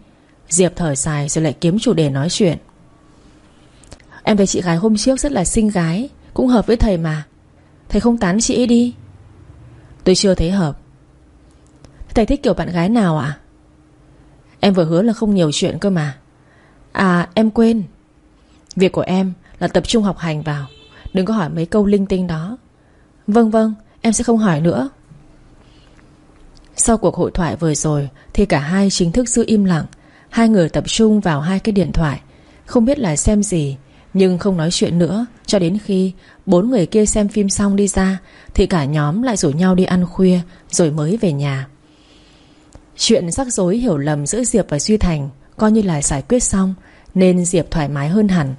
Diệp thở dài rồi lại kiếm chủ đề nói chuyện. Em thấy chị gái hôm trước rất là xinh gái, Cũng hợp với thầy mà. Thầy không tán chị ấy đi. Tôi chưa thấy hợp. Thầy thích kiểu bạn gái nào ạ? Em vừa hứa là không nhiều chuyện cơ mà. À em quên. Việc của em là tập trung học hành vào. Đừng có hỏi mấy câu linh tinh đó. Vâng vâng em sẽ không hỏi nữa. Sau cuộc hội thoại vừa rồi Thì cả hai chính thức giữ im lặng. Hai người tập trung vào hai cái điện thoại. Không biết là xem gì, Nhưng không nói chuyện nữa. Cho đến khi bốn người kia xem phim xong đi ra, Thì cả nhóm lại rủ nhau đi ăn khuya, Rồi mới về nhà. Chuyện rắc rối hiểu lầm giữa Diệp và Duy Thành Coi như là giải quyết xong, Nên Diệp thoải mái hơn hẳn.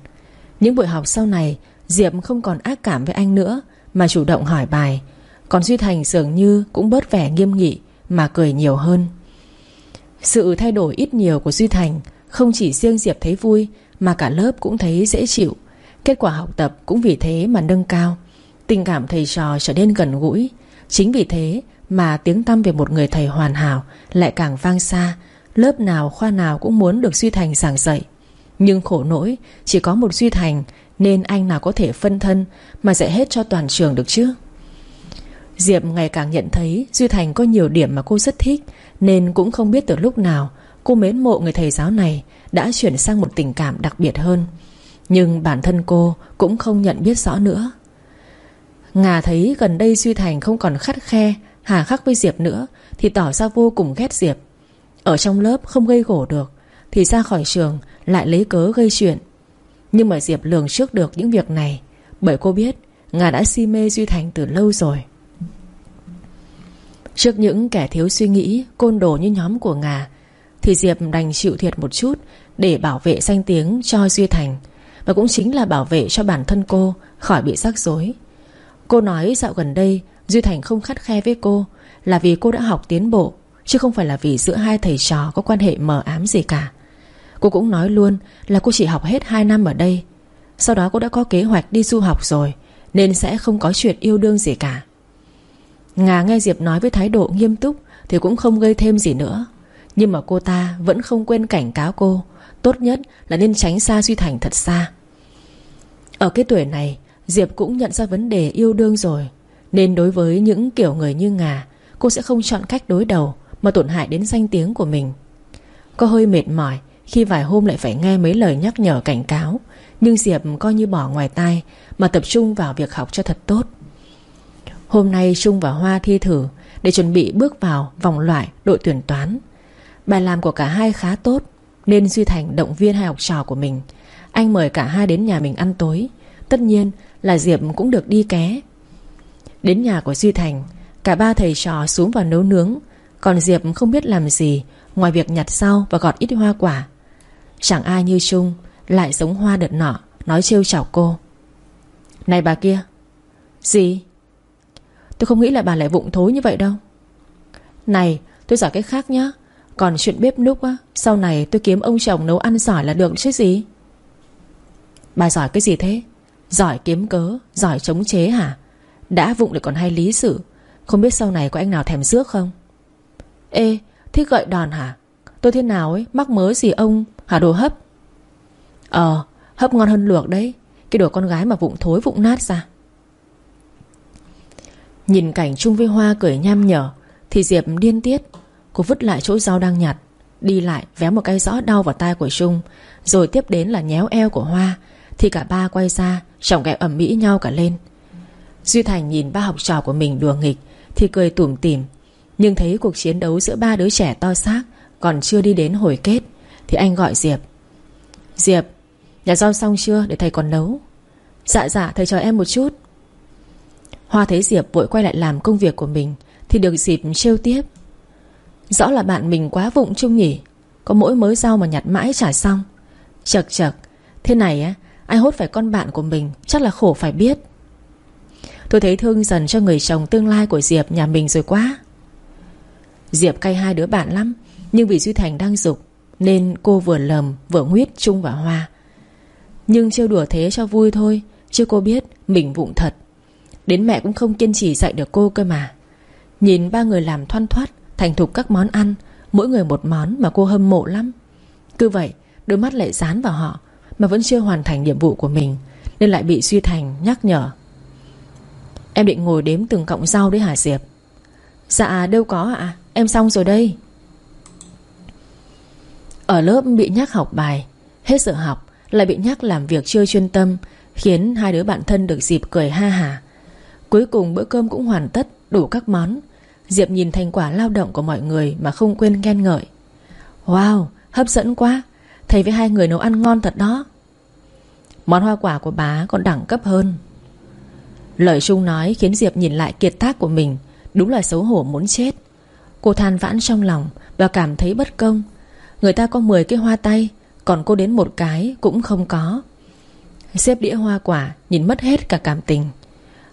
Những buổi học sau này, Diệp không còn ác cảm với anh nữa, Mà chủ động hỏi bài. Còn Duy Thành dường như cũng bớt vẻ nghiêm nghị Mà cười nhiều hơn. Sự thay đổi ít nhiều của Duy Thành Không chỉ riêng Diệp thấy vui, Mà cả lớp cũng thấy dễ chịu. Kết quả học tập cũng vì thế mà nâng cao. Tình cảm thầy trò trở nên gần gũi. Chính vì thế mà tiếng tăm về một người thầy hoàn hảo Lại càng vang xa, Lớp nào khoa nào cũng muốn được Duy Thành giảng dạy. Nhưng khổ nỗi, Chỉ có một Duy Thành Nên anh nào có thể phân thân Mà dạy hết cho toàn trường được chứ? Diệp ngày càng nhận thấy Duy Thành có nhiều điểm mà cô rất thích, Nên cũng không biết từ lúc nào Cô mến mộ người thầy giáo này Đã chuyển sang một tình cảm đặc biệt hơn. Nhưng bản thân cô Cũng không nhận biết rõ nữa. Ngà thấy gần đây Duy Thành không còn khắt khe Hà khắc với Diệp nữa, Thì tỏ ra vô cùng ghét Diệp. Ở trong lớp không gây gổ được, Thì ra khỏi trường lại lấy cớ gây chuyện. Nhưng mà Diệp lường trước được những việc này, Bởi cô biết Ngà đã si mê Duy Thành từ lâu rồi. Trước những kẻ thiếu suy nghĩ, Côn đồ như nhóm của Ngà Thì Diệp đành chịu thiệt một chút Để bảo vệ danh tiếng cho Duy Thành, Và cũng chính là bảo vệ cho bản thân cô Khỏi bị rắc rối. Cô nói dạo gần đây Duy Thành không khắt khe với cô Là vì cô đã học tiến bộ, Chứ không phải là vì giữa hai thầy trò có quan hệ mờ ám gì cả. Cô cũng nói luôn là cô chỉ học hết 2 năm ở đây. Sau đó cô đã có kế hoạch đi du học rồi, Nên sẽ không có chuyện yêu đương gì cả. Ngà nghe Diệp nói với thái độ nghiêm túc Thì cũng không gây thêm gì nữa. Nhưng mà cô ta vẫn không quên cảnh cáo cô, Tốt nhất là nên tránh xa Duy Thành thật xa. Ở cái tuổi này, Diệp cũng nhận ra vấn đề yêu đương rồi nên đối với những kiểu người như Ngà, Cô sẽ không chọn cách đối đầu Mà tổn hại đến danh tiếng của mình. Cô hơi mệt mỏi Khi vài hôm lại phải nghe mấy lời nhắc nhở cảnh cáo, Nhưng Diệp coi như bỏ ngoài tai Mà tập trung vào việc học cho thật tốt. Hôm nay Trung và Hoa thi thử Để chuẩn bị bước vào vòng loại đội tuyển toán. Bài làm của cả hai khá tốt, Nên Duy Thành động viên hai học trò của mình. Anh mời cả hai đến nhà mình ăn tối. Tất nhiên là Diệp cũng được đi ké Đến nhà của Duy Thành, Cả ba thầy trò xuống vào nấu nướng. Còn Diệp không biết làm gì, Ngoài việc nhặt rau và gọt ít hoa quả. Chẳng ai như Trung, Lại giống hoa đợt nọ, Nói trêu chọc cô. Này bà kia! Gì? Tôi không nghĩ là bà lại vụng thối như vậy đâu. Này, tôi giỏi cái khác nhá. Còn chuyện bếp núc á, Sau này tôi kiếm ông chồng nấu ăn giỏi là được chứ gì? Bà giỏi cái gì thế? Giỏi kiếm cớ, Giỏi chống chế hả? Đã vụng lại còn hay lý sự. Không biết sau này có anh nào thèm rước không? Ê, thích gợi đòn hả? Tôi thế nào ấy? Mắc mớ gì ông? Hả đồ hấp? Ờ hấp ngon hơn luộc đấy. Cái đồ con gái mà vụng thối vụng nát ra. Nhìn cảnh Trung với Hoa cười nham nhở, Thì Diệp điên tiết. Cô vứt lại chỗ rau đang nhặt, Đi lại véo một cái rõ đau vào tai của Trung, Rồi tiếp đến là nhéo eo của Hoa, Thì cả ba quay ra, Chồng gẹo ẩm mỹ nhau cả lên. Duy Thành nhìn ba học trò của mình đùa nghịch, Thì cười tủm tỉm. Nhưng thấy cuộc chiến đấu giữa ba đứa trẻ to xác Còn chưa đi đến hồi kết, Thì anh gọi Diệp. Diệp, Nhà rau xong chưa để thầy còn nấu? Dạ dạ thầy chờ em một chút. Hoa thấy Diệp vội quay lại làm công việc của mình, Thì được dịp trêu tiếp. Rõ là bạn mình quá vụng chung nhỉ, Có mỗi mới rau mà nhặt mãi chả xong. Chật chật Thế này á, Ai hốt phải con bạn của mình Chắc là khổ phải biết. Tôi thấy thương dần cho người chồng tương lai của Diệp, nhà mình rồi quá. Diệp cay hai đứa bạn lắm, Nhưng vì Duy Thành đang dục, Nên cô vừa lầm, vừa nguyết Trung và Hoa. Nhưng trêu đùa thế cho vui thôi, Chứ cô biết mình vụng thật. Đến mẹ cũng không kiên trì dạy được cô cơ mà. Nhìn ba người làm thoăn thoát Thành thục các món ăn, Mỗi người một món mà cô hâm mộ lắm. Cứ vậy, đôi mắt lại dán vào họ, Mà vẫn chưa hoàn thành nhiệm vụ của mình, Nên lại bị Duy Thành nhắc nhở. Em định ngồi đếm từng cọng rau đấy hả Diệp? Dạ đâu có ạ. Em xong rồi đây. Ở lớp bị nhắc học bài, Hết giờ học, Lại bị nhắc làm việc chưa chuyên tâm, Khiến hai đứa bạn thân được dịp cười ha hả Cuối cùng bữa cơm cũng hoàn tất, Đủ các món. Diệp nhìn thành quả lao động của mọi người Mà không quên khen ngợi. Wow, hấp dẫn quá. Thầy với hai người nấu ăn ngon thật đó. Món hoa quả của bà còn đẳng cấp hơn. Lời Trung nói khiến Diệp nhìn lại kiệt tác của mình, Đúng là xấu hổ muốn chết. Cô than vãn trong lòng Và cảm thấy bất công. Người ta có 10 cái hoa tay, Còn cô đến một cái cũng không có. Xếp đĩa hoa quả, Nhìn mất hết cả cảm tình.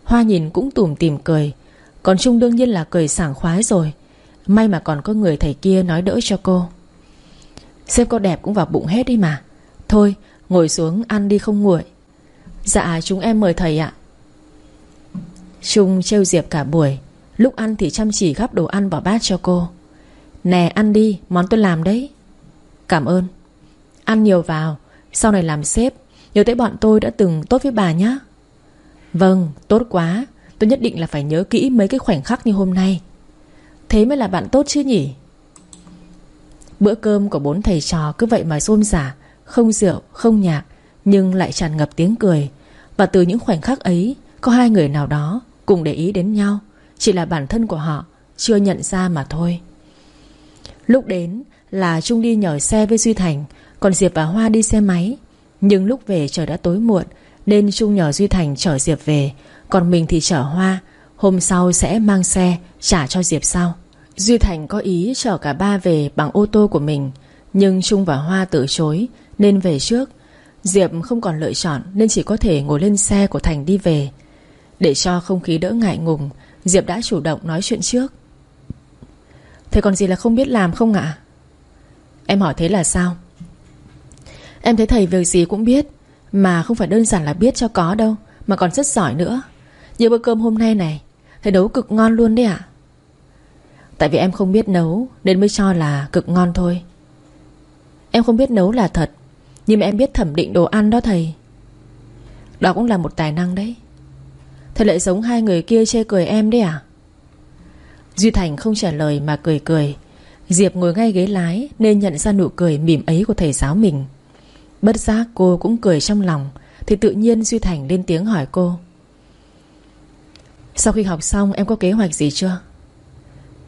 Hoa nhìn cũng tủm tìm cười, Còn Trung đương nhiên là cười sảng khoái rồi. May mà còn có người thầy kia nói đỡ cho cô. Xếp cô đẹp cũng vào bụng hết đi mà. Thôi, ngồi xuống ăn đi không nguội. Dạ chúng em mời thầy ạ. Trung trêu Diệp cả buổi. Lúc ăn thì chăm chỉ gắp đồ ăn vào bát cho cô. Nè ăn đi Món tôi làm đấy. Cảm ơn. Ăn nhiều vào Sau này làm sếp. Nhớ tới bọn tôi đã từng tốt với bà nhé Vâng tốt quá. Tôi nhất định là phải nhớ kỹ mấy cái khoảnh khắc như hôm nay. Thế mới là bạn tốt chứ nhỉ? Bữa cơm của bốn thầy trò cứ vậy mà xôn xả Không rượu, không nhạc Nhưng lại tràn ngập tiếng cười. Và từ những khoảnh khắc ấy Có hai người nào đó cùng để ý đến nhau, Chỉ là bản thân của họ Chưa nhận ra mà thôi. Lúc đến là Trung đi nhờ xe với Duy Thành, Còn Diệp và Hoa đi xe máy. Nhưng lúc về trời đã tối muộn, Nên Trung nhờ Duy Thành chở Diệp về, Còn mình thì chở Hoa. Hôm sau sẽ mang xe trả cho Diệp sau. Duy Thành có ý chở cả ba về bằng ô tô của mình, Nhưng Trung và Hoa từ chối, Nên về trước. Diệp không còn lựa chọn, Nên chỉ có thể ngồi lên xe của Thành đi về. Để cho không khí đỡ ngại ngùng, Diệp đã chủ động nói chuyện trước. Thế còn gì là không biết làm không ạ? Em hỏi thế là sao? Em thấy thầy việc gì cũng biết, Mà không phải đơn giản là biết cho có đâu, Mà còn rất giỏi nữa. Như bữa cơm hôm nay này, Thầy nấu cực ngon luôn đấy ạ. Tại vì em không biết nấu, Nên mới cho là cực ngon thôi. Em không biết nấu là thật, Nhưng mà em biết thẩm định đồ ăn đó thầy. Đó cũng là một tài năng đấy thế lại giống hai người kia chê cười em đấy à? Duy Thành không trả lời mà cười cười. Diệp ngồi ngay ghế lái Nên nhận ra nụ cười mỉm ấy của thầy giáo mình. Bất giác cô cũng cười trong lòng, Thì tự nhiên Duy Thành lên tiếng hỏi cô. Sau khi học xong, em có kế hoạch gì chưa?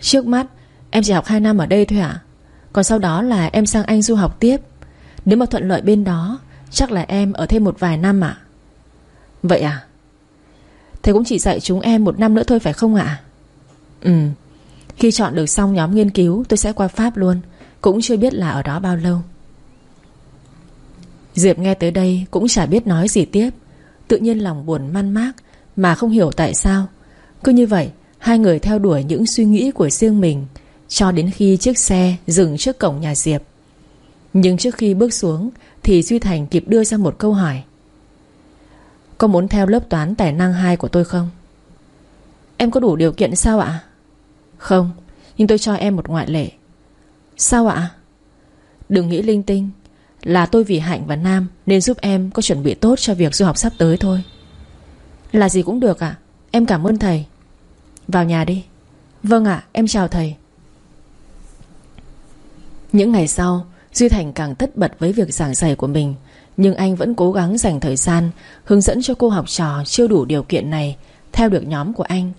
Trước mắt, em chỉ học 2 năm ở đây thôi ạ. Còn sau đó là em sang Anh du học tiếp. Nếu mà thuận lợi bên đó, Chắc là em ở thêm một vài năm ạ. Vậy à? Thầy cũng chỉ dạy chúng em một năm nữa thôi phải không ạ? Ừ. Khi chọn được xong nhóm nghiên cứu, Tôi sẽ qua Pháp luôn. Cũng chưa biết là ở đó bao lâu. Diệp nghe tới đây Cũng chả biết nói gì tiếp. Tự nhiên lòng buồn man mác Mà không hiểu tại sao. Cứ như vậy, Hai người theo đuổi những suy nghĩ của riêng mình Cho đến khi chiếc xe dừng trước cổng nhà Diệp. Nhưng trước khi bước xuống Thì Duy Thành kịp đưa ra một câu hỏi. Có muốn theo lớp toán tài năng 2 của tôi không? Em có đủ điều kiện sao ạ? Không, Nhưng tôi cho em một ngoại lệ Sao ạ? Đừng nghĩ linh tinh, Là tôi vì Hạnh và Nam Nên giúp em có chuẩn bị tốt cho việc du học sắp tới thôi Là gì cũng được ạ, Em cảm ơn thầy vào nhà đi Vâng ạ, em chào thầy Những ngày sau, Duy Thành càng tất bật với việc giảng dạy của mình nhưng anh vẫn cố gắng dành thời gian, Hướng dẫn cho cô học trò chưa đủ điều kiện này Theo được nhóm của anh.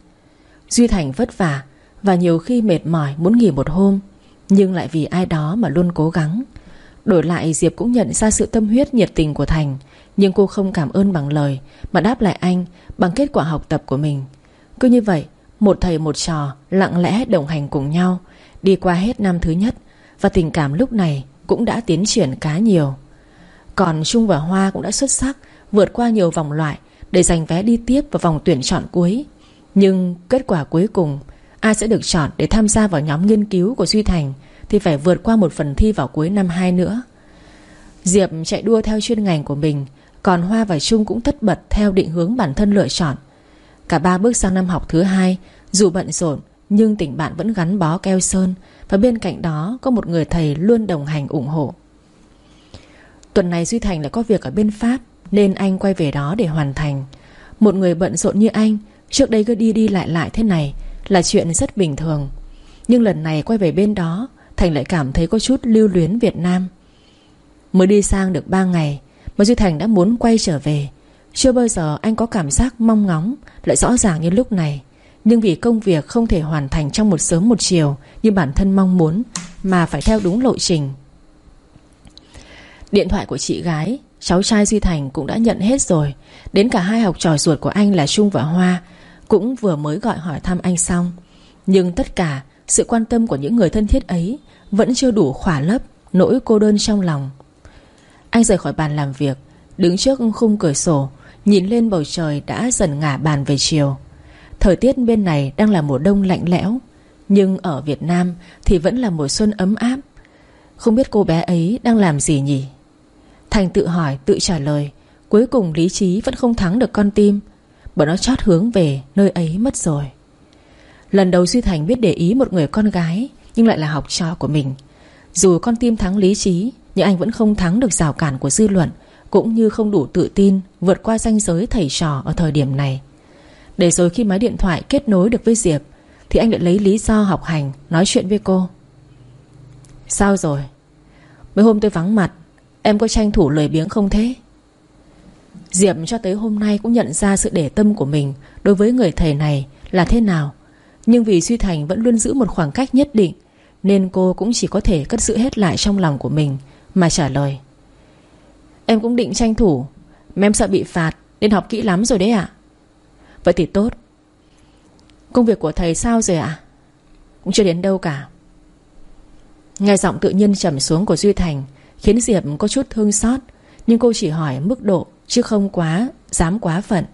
Duy Thành vất vả Và nhiều khi mệt mỏi muốn nghỉ một hôm, Nhưng lại vì ai đó mà luôn cố gắng. Đổi lại, Diệp cũng nhận ra sự tâm huyết nhiệt tình của Thành, Nhưng cô không cảm ơn bằng lời, Mà đáp lại anh bằng kết quả học tập của mình. Cứ như vậy, một thầy một trò lặng lẽ đồng hành cùng nhau, Đi qua hết năm thứ nhất, Và tình cảm lúc này cũng đã tiến triển khá nhiều. Còn Trung và Hoa cũng đã xuất sắc, Vượt qua nhiều vòng loại Để giành vé đi tiếp vào vòng tuyển chọn cuối. Nhưng kết quả cuối cùng, Ai sẽ được chọn để tham gia vào nhóm nghiên cứu của Duy Thành Thì phải vượt qua một phần thi vào cuối năm 2 nữa. Diệp chạy đua theo chuyên ngành của mình, Còn Hoa và Trung cũng tất bật Theo định hướng bản thân lựa chọn. Cả ba bước sang năm học thứ hai, Dù bận rộn, Nhưng tình bạn vẫn gắn bó keo sơn Và bên cạnh đó có một người thầy luôn đồng hành ủng hộ. Tuần này Duy Thành lại có việc ở bên Pháp, Nên anh quay về đó để hoàn thành. Một người bận rộn như anh, Trước đây cứ đi đi lại lại thế này, Là chuyện rất bình thường. Nhưng lần này quay về bên đó, Thành lại cảm thấy có chút lưu luyến Việt Nam. Mới đi sang được 3 ngày, Mà Duy Thành đã muốn quay trở về. Chưa bao giờ anh có cảm giác mong ngóng, Lại rõ ràng như lúc này. Nhưng vì công việc không thể hoàn thành trong một sớm một chiều Như bản thân mong muốn, Mà phải theo đúng lộ trình. Điện thoại của chị gái, Cháu trai Duy Thành cũng đã nhận hết rồi. Đến cả hai học trò ruột của anh là Trung và Hoa Cũng vừa mới gọi hỏi thăm anh xong. Nhưng tất cả Sự quan tâm của những người thân thiết ấy Vẫn chưa đủ khỏa lấp, Nỗi cô đơn trong lòng. Anh rời khỏi bàn làm việc, Đứng trước khung cửa sổ, Nhìn lên bầu trời đã dần ngả bàn về chiều. Thời tiết bên này đang là mùa đông lạnh lẽo, Nhưng ở Việt Nam Thì vẫn là mùa xuân ấm áp. Không biết cô bé ấy đang làm gì nhỉ? Thành tự hỏi, tự trả lời. Cuối cùng lý trí vẫn không thắng được con tim, Bởi nó chót hướng về nơi ấy mất rồi. Lần đầu Duy Thành biết để ý một người con gái, Nhưng lại là học trò của mình. Dù con tim thắng lý trí, Nhưng anh vẫn không thắng được rào cản của dư luận, Cũng như không đủ tự tin Vượt qua ranh giới thầy trò ở thời điểm này. Để rồi khi máy điện thoại kết nối được với Diệp, Thì anh lại lấy lý do học hành, Nói chuyện với cô. Sao rồi? Mấy hôm tôi vắng mặt Em có tranh thủ lời biếng không thế? Diệp cho tới hôm nay cũng nhận ra sự để tâm của mình Đối với người thầy này là thế nào. Nhưng vì Duy Thành vẫn luôn giữ một khoảng cách nhất định, Nên cô cũng chỉ có thể cất giữ hết lại trong lòng của mình Mà trả lời. Em cũng định tranh thủ, Mà em sợ bị phạt Nên học kỹ lắm rồi đấy ạ. Vậy thì tốt. Công việc của thầy sao rồi ạ? Cũng chưa đến đâu cả. Nghe giọng tự nhiên trầm xuống của Duy Thành Khiến Diệp có chút thương xót, Nhưng cô chỉ hỏi mức độ, Chứ không quá, Dám quá phận.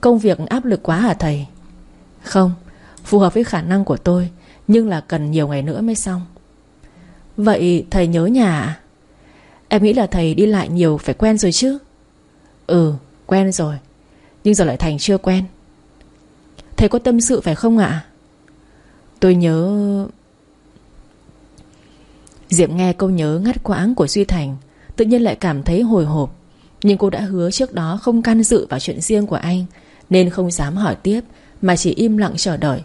Công việc áp lực quá hả thầy? Không, Phù hợp với khả năng của tôi, Nhưng là cần nhiều ngày nữa mới xong. Vậy thầy nhớ nhà à? Em nghĩ là thầy đi lại nhiều Phải quen rồi chứ? Ừ quen rồi, Nhưng giờ lại thành chưa quen. Thầy có tâm sự phải không ạ? Tôi nhớ Diệp nghe câu nhớ ngắt quãng của Duy Thành, Tự nhiên lại cảm thấy hồi hộp. Nhưng cô đã hứa trước đó không can dự vào chuyện riêng của anh, Nên không dám hỏi tiếp, Mà chỉ im lặng chờ đợi.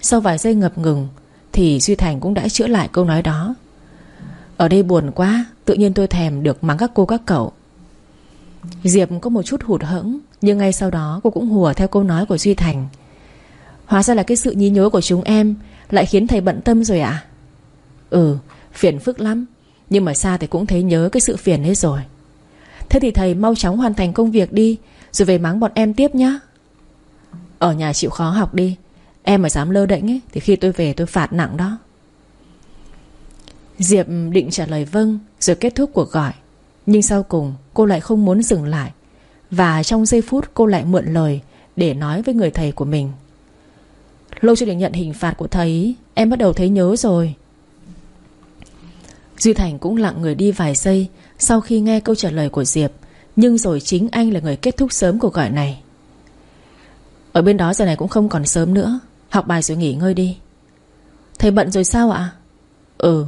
Sau vài giây ngập ngừng, Thì Duy Thành cũng đã chữa lại câu nói đó. Ở đây buồn quá, Tự nhiên tôi thèm được mắng các cô các cậu. Diệp có một chút hụt hẫng, Nhưng ngay sau đó cô cũng hùa theo câu nói của Duy Thành. Hóa ra là cái sự nhí nhối của chúng em Lại khiến thầy bận tâm rồi ạ. À? Ừ Phiền phức lắm. Nhưng mà xa thì cũng thấy nhớ cái sự phiền ấy rồi. Thế thì thầy mau chóng hoàn thành công việc đi, Rồi về mắng bọn em tiếp nhá. Ở nhà chịu khó học đi. Em mà dám lơ đễnh ấy, Thì khi tôi về tôi phạt nặng đó. Diệp định trả lời vâng Rồi kết thúc cuộc gọi. Nhưng sau cùng, cô lại không muốn dừng lại. Và trong giây phút cô lại mượn lời Để nói với người thầy của mình. Lâu chưa được nhận hình phạt của thầy, Em bắt đầu thấy nhớ rồi. Duy Thành cũng lặng người đi vài giây Sau khi nghe câu trả lời của Diệp, Nhưng rồi chính anh là người kết thúc sớm cuộc gọi này. Ở bên đó giờ này cũng không còn sớm nữa, Học bài rồi nghỉ ngơi đi. Thầy bận rồi sao ạ? Ừ.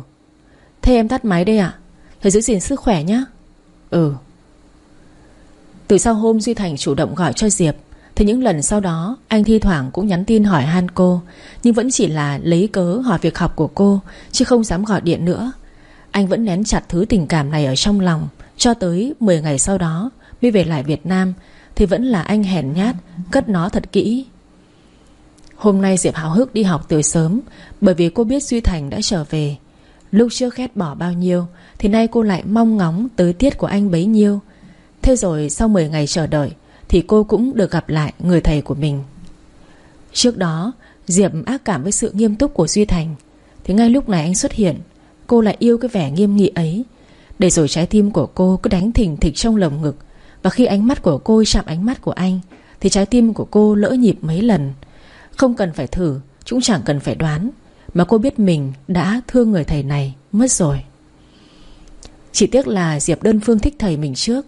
Thế em tắt máy đây ạ. Thầy giữ gìn sức khỏe nhé Ừ. Từ sau hôm Duy Thành chủ động gọi cho Diệp, Thì những lần sau đó Anh thi thoảng cũng nhắn tin hỏi han cô, Nhưng vẫn chỉ là lấy cớ hỏi việc học của cô, Chứ không dám gọi điện nữa anh vẫn nén chặt thứ tình cảm này ở trong lòng. Cho tới 10 ngày sau đó, Mới về lại Việt Nam, Thì vẫn là anh hèn nhát, Cất nó thật kỹ. Hôm nay Diệp hào hức đi học từ sớm, Bởi vì cô biết Duy Thành đã trở về. Lúc trước ghét bỏ bao nhiêu, Thì nay cô lại mong ngóng tới tiết của anh bấy nhiêu. Thế rồi sau 10 ngày chờ đợi, Thì cô cũng được gặp lại người thầy của mình. Trước đó, Diệp ác cảm với sự nghiêm túc của Duy Thành. Thì ngay lúc này anh xuất hiện Cô lại yêu cái vẻ nghiêm nghị ấy. Để rồi trái tim của cô cứ đánh thình thịch trong lồng ngực. Và khi ánh mắt của cô chạm ánh mắt của anh, Thì trái tim của cô lỡ nhịp mấy lần. Không cần phải thử, Cũng chẳng cần phải đoán. Mà cô biết mình đã thương người thầy này Mất rồi. Chỉ tiếc là Diệp đơn phương thích thầy mình trước.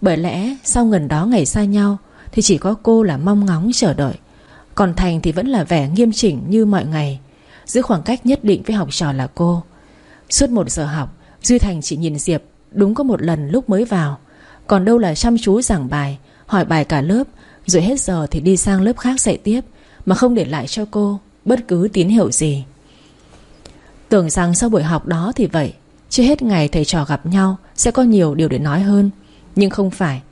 Bởi lẽ sau gần đó ngày xa nhau, Thì chỉ có cô là mong ngóng chờ đợi. Còn Thành thì vẫn là vẻ nghiêm chỉnh như mọi ngày. Giữ khoảng cách nhất định với học trò là cô. Suốt một giờ học, Duy Thành chỉ nhìn Diệp, Đúng có một lần lúc mới vào. Còn đâu là chăm chú giảng bài, Hỏi bài cả lớp, Rồi hết giờ thì đi sang lớp khác dạy tiếp, Mà không để lại cho cô Bất cứ tín hiệu gì. Tưởng rằng sau buổi học đó thì vậy, Chưa hết ngày thầy trò gặp nhau Sẽ có nhiều điều để nói hơn. Nhưng không phải,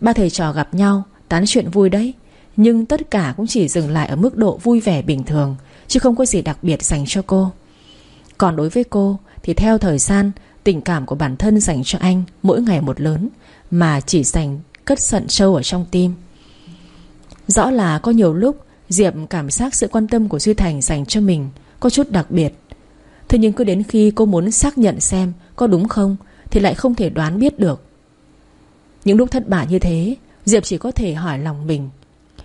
Ba thầy trò gặp nhau Tán chuyện vui đấy, Nhưng tất cả cũng chỉ dừng lại ở mức độ vui vẻ bình thường, Chứ không có gì đặc biệt dành cho cô. Còn đối với cô thì theo thời gian, Tình cảm của bản thân dành cho anh Mỗi ngày một lớn, Mà chỉ dành cất sận sâu ở trong tim. Rõ là có nhiều lúc, Diệp cảm giác sự quan tâm của Duy Thành dành cho mình Có chút đặc biệt. Thế nhưng cứ đến khi cô muốn xác nhận xem Có đúng không, Thì lại không thể đoán biết được. Những lúc thất bại như thế, Diệp chỉ có thể hỏi lòng mình.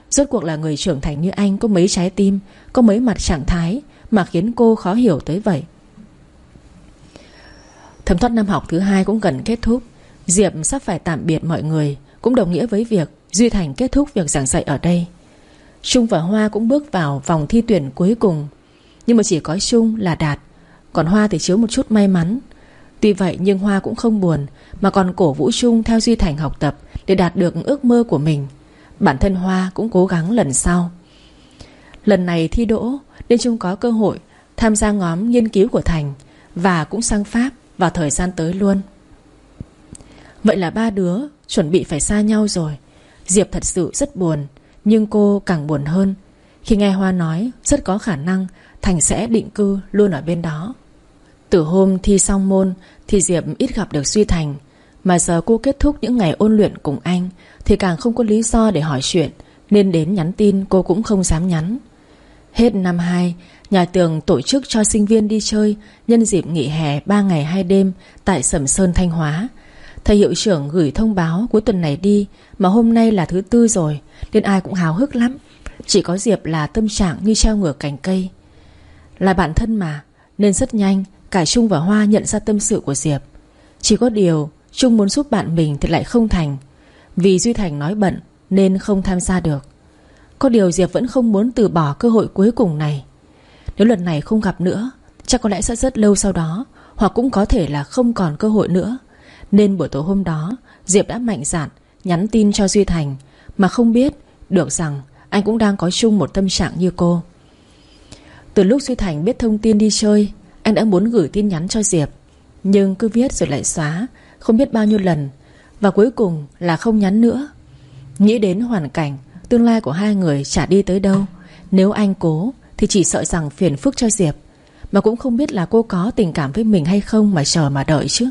Rốt cuộc là người trưởng thành như anh Có mấy trái tim, Có mấy mặt trạng thái Mà khiến cô khó hiểu tới vậy? Thẩm thoát năm học thứ hai cũng gần kết thúc. Diệp sắp phải tạm biệt mọi người, Cũng đồng nghĩa với việc Duy Thành kết thúc việc giảng dạy ở đây. Trung và Hoa cũng bước vào vòng thi tuyển cuối cùng. Nhưng mà chỉ có Trung là đạt, Còn Hoa thì chiếu một chút may mắn. Tuy vậy nhưng Hoa cũng không buồn, Mà còn cổ vũ Trung theo Duy Thành học tập Để đạt được ước mơ của mình. Bản thân Hoa cũng cố gắng lần sau. Lần này thi đỗ, Nên Trung có cơ hội Tham gia ngóm nghiên cứu của Thành Và cũng sang Pháp vào thời gian tới luôn. Vậy là ba đứa Chuẩn bị phải xa nhau rồi. Diệp thật sự rất buồn, Nhưng cô càng buồn hơn. Khi nghe Hoa nói, rất có khả năng Thành sẽ định cư luôn ở bên đó. Từ hôm thi xong môn, Thì Diệp ít gặp được Duy Thành. Mà giờ cô kết thúc những ngày ôn luyện cùng anh, Thì càng không có lý do để hỏi chuyện, Nên đến nhắn tin cô cũng không dám nhắn. Hết năm 2 Nhà tường tổ chức cho sinh viên đi chơi Nhân dịp nghỉ hè 3 ngày 2 đêm Tại Sầm Sơn Thanh Hóa. Thầy hiệu trưởng gửi thông báo cuối tuần này đi, Mà hôm nay là thứ tư rồi, Nên ai cũng háo hức lắm. Chỉ có Diệp là tâm trạng như treo ngửa cành cây. Là bạn thân mà, Nên rất nhanh, Cả Trung và Hoa nhận ra tâm sự của Diệp. Chỉ có điều, Trung muốn giúp bạn mình thì lại không thành. Vì Duy Thành nói bận, Nên không tham gia được. Có điều Diệp vẫn không muốn từ bỏ cơ hội cuối cùng này. Nếu lần này không gặp nữa, Chắc có lẽ sẽ rất lâu sau đó, Hoặc cũng có thể là không còn cơ hội nữa. Nên buổi tối hôm đó, Diệp đã mạnh dạn nhắn tin cho Duy Thành, Mà không biết được rằng Anh cũng đang có chung một tâm trạng như cô. Từ lúc Duy Thành biết thông tin đi chơi, Anh đã muốn gửi tin nhắn cho Diệp, Nhưng cứ viết rồi lại xóa, Không biết bao nhiêu lần, Và cuối cùng là không nhắn nữa. Nghĩ đến hoàn cảnh, Tương lai của hai người chả đi tới đâu, Nếu anh cố thì chỉ sợ rằng phiền phức cho Diệp. Mà cũng không biết là cô có tình cảm với mình hay không Mà chờ mà đợi chứ.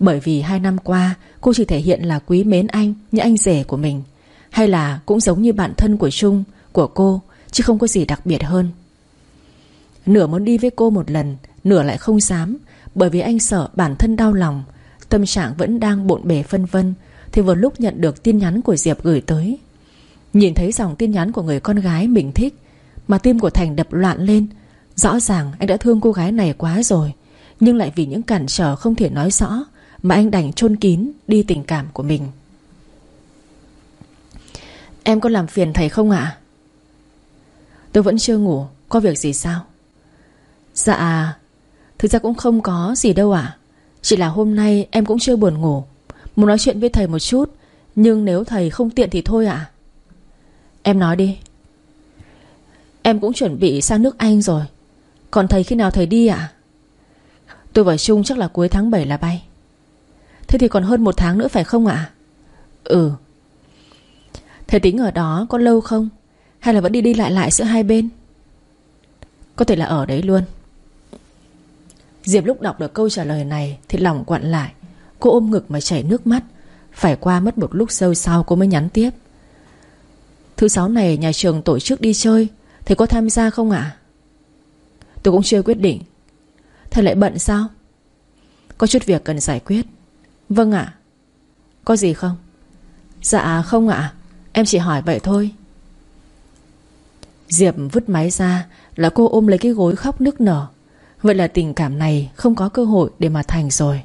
Bởi vì hai năm qua, Cô chỉ thể hiện là quý mến anh Như anh rể của mình. Hay là cũng giống như bạn thân của Trung, Của cô, Chứ không có gì đặc biệt hơn. Nửa muốn đi với cô một lần, Nửa lại không dám. Bởi vì anh sợ bản thân đau lòng, Tâm trạng vẫn đang bộn bề phân vân, Thì vừa lúc nhận được tin nhắn của Diệp gửi tới. Nhìn thấy dòng tin nhắn của người con gái mình thích mà tim của Thành đập loạn lên. Rõ ràng anh đã thương cô gái này quá rồi. Nhưng lại vì những cản trở không thể nói rõ Mà anh đành chôn kín đi tình cảm của mình. Em có làm phiền thầy không ạ? Tôi vẫn chưa ngủ. Có việc gì sao? Dạ. Thực ra cũng không có gì đâu ạ. Chỉ là hôm nay em cũng chưa buồn ngủ. Muốn nói chuyện với thầy một chút. Nhưng nếu thầy không tiện thì thôi ạ. Em nói đi. Em cũng chuẩn bị sang nước Anh rồi. Còn thầy khi nào thầy đi ạ? Tôi và Trung chắc là cuối tháng 7 là bay. Thế thì còn hơn một tháng nữa phải không ạ? Ừ. Thầy tính ở đó có lâu không? Hay là vẫn đi đi lại lại giữa hai bên? Có thể là ở đấy luôn. Diệp lúc đọc được câu trả lời này Thì lòng quặn lại. Cô ôm ngực mà chảy nước mắt. Phải qua mất một lúc sâu sau cô mới nhắn tiếp. Thứ sáu này nhà trường tổ chức đi chơi. Thầy có tham gia không ạ? Tôi cũng chưa quyết định. Thầy lại bận sao? Có chút việc cần giải quyết. Vâng ạ. Có gì không? Dạ không ạ. Em chỉ hỏi vậy thôi. Diệp vứt máy ra, Là cô ôm lấy cái gối khóc nức nở. Vậy là tình cảm này không có cơ hội để mà thành rồi.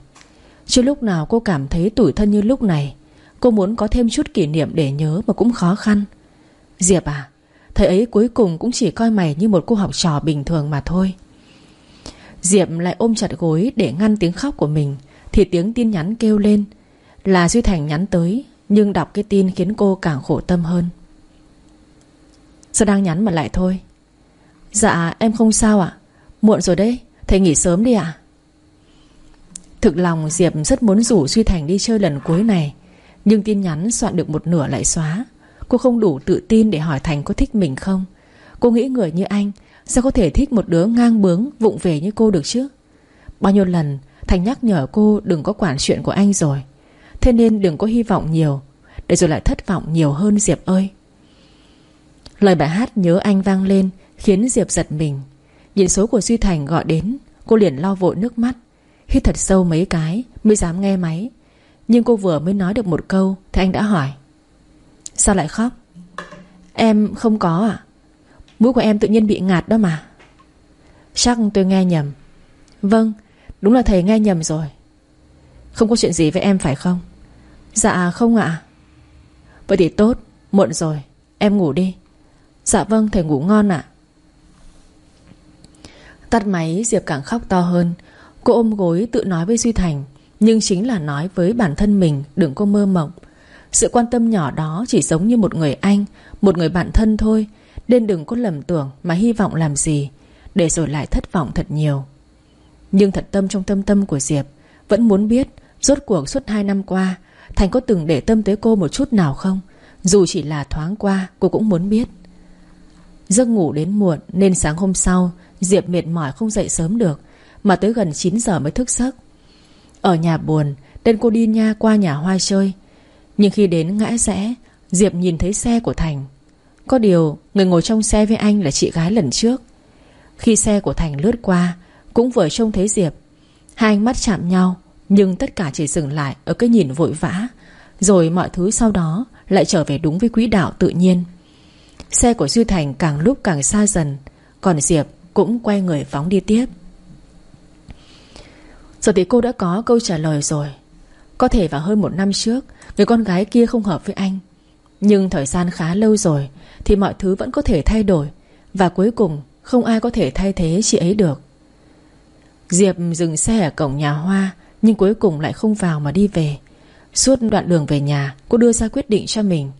Chưa lúc nào cô cảm thấy tủi thân như lúc này. Cô muốn có thêm chút kỷ niệm để nhớ mà cũng khó khăn. Diệp à Thầy ấy cuối cùng cũng chỉ coi mày như một cô học trò bình thường mà thôi. Diệp lại ôm chặt gối để ngăn tiếng khóc của mình, Thì tiếng tin nhắn kêu lên. Là Duy Thành nhắn tới, Nhưng đọc cái tin khiến cô càng khổ tâm hơn. Sao đang nhắn mà lại thôi? Dạ em không sao ạ. Muộn rồi đấy, Thầy nghỉ sớm đi ạ. Thực lòng Diệp rất muốn rủ Duy Thành đi chơi lần cuối này, Nhưng tin nhắn soạn được một nửa lại xóa. Cô không đủ tự tin để hỏi Thành có thích mình không? Cô nghĩ người như anh, Sao có thể thích một đứa ngang bướng, Vụng về như cô được chứ? Bao nhiêu lần, Thành nhắc nhở cô đừng có quản chuyện của anh rồi. Thế nên đừng có hy vọng nhiều, Để rồi lại thất vọng nhiều hơn Diệp ơi. Lời bài hát nhớ anh vang lên, Khiến Diệp giật mình. Nhìn số của Duy Thành gọi đến, Cô liền lau vội nước mắt. Hít thật sâu mấy cái, mới dám nghe máy. Nhưng cô vừa mới nói được một câu, Thì anh đã hỏi Sao lại khóc? Em không có à? Mũi của em tự nhiên bị ngạt đó mà. Chắc tôi nghe nhầm. Vâng Đúng là thầy nghe nhầm rồi. Không có chuyện gì với em phải không? Dạ không ạ. Vậy thì tốt, Muộn rồi. Em ngủ đi. Dạ vâng thầy ngủ ngon ạ. Tắt máy, Diệp càng khóc to hơn. Cô ôm gối tự nói với Duy Thành, Nhưng chính là nói với bản thân mình, Đừng có mơ mộng. Sự quan tâm nhỏ đó chỉ giống như một người anh, Một người bạn thân thôi. Nên đừng có lầm tưởng mà hy vọng làm gì, Để rồi lại thất vọng thật nhiều. Nhưng thật tâm trong tâm tâm của Diệp, Vẫn muốn biết Rốt cuộc suốt 2 năm qua, Thành có từng để tâm tới cô một chút nào không? Dù chỉ là thoáng qua, cô cũng muốn biết. Giấc ngủ đến muộn Nên sáng hôm sau, Diệp mệt mỏi không dậy sớm được, Mà tới gần 9 giờ mới thức giấc. Ở nhà buồn, Nên cô đi nha qua nhà hoa chơi. Nhưng khi đến ngã rẽ, Diệp nhìn thấy xe của Thành. Có điều, người ngồi trong xe với anh là chị gái lần trước. Khi xe của Thành lướt qua, Cũng vừa trông thấy Diệp. Hai ánh mắt chạm nhau, Nhưng tất cả chỉ dừng lại ở cái nhìn vội vã. Rồi mọi thứ sau đó Lại trở về đúng với quỹ đạo tự nhiên. Xe của Duy Thành càng lúc càng xa dần, Còn Diệp cũng quay người phóng đi tiếp. Giờ thì cô đã có câu trả lời rồi. Có thể vào hơn một năm trước, Người con gái kia không hợp với anh. Nhưng thời gian khá lâu rồi, Thì mọi thứ vẫn có thể thay đổi. Và cuối cùng, không ai có thể thay thế chị ấy được. Diệp dừng xe ở cổng nhà Hoa, Nhưng cuối cùng lại không vào mà đi về. Suốt đoạn đường về nhà, Cô đưa ra quyết định cho mình.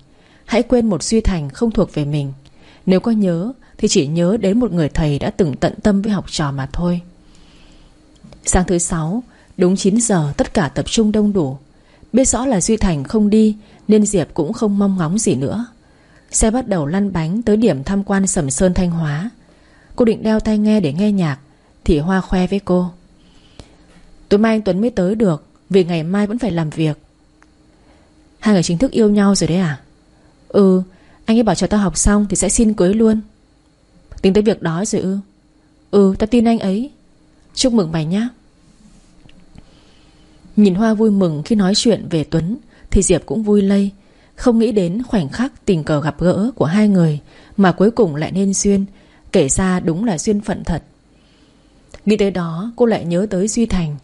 Hãy quên một Duy Thành không thuộc về mình. Nếu có nhớ, Thì chỉ nhớ đến một người thầy đã từng tận tâm với học trò mà thôi. Sáng thứ sáu Đúng 9 giờ, tất cả tập trung đông đủ. Biết rõ là Duy Thành không đi, Nên Diệp cũng không mong ngóng gì nữa. Xe bắt đầu lăn bánh tới điểm tham quan Sầm Sơn Thanh Hóa. Cô định đeo tai nghe để nghe nhạc, Thì Hoa khoe với cô. Tối mai anh Tuấn mới tới được, Vì ngày mai vẫn phải làm việc. Hai người chính thức yêu nhau rồi đấy à? Ừ Anh ấy bảo cho tao học xong thì sẽ xin cưới luôn. Tính tới việc đó rồi ư? Ừ tao tin anh ấy. Chúc mừng mày nhá. Nhìn Hoa vui mừng khi nói chuyện về Tuấn, Thì Diệp cũng vui lây. Không nghĩ đến khoảnh khắc tình cờ gặp gỡ của hai người, Mà cuối cùng lại nên duyên, Kể ra đúng là duyên phận thật. Nghĩ tới đó, cô lại nhớ tới Duy Thành.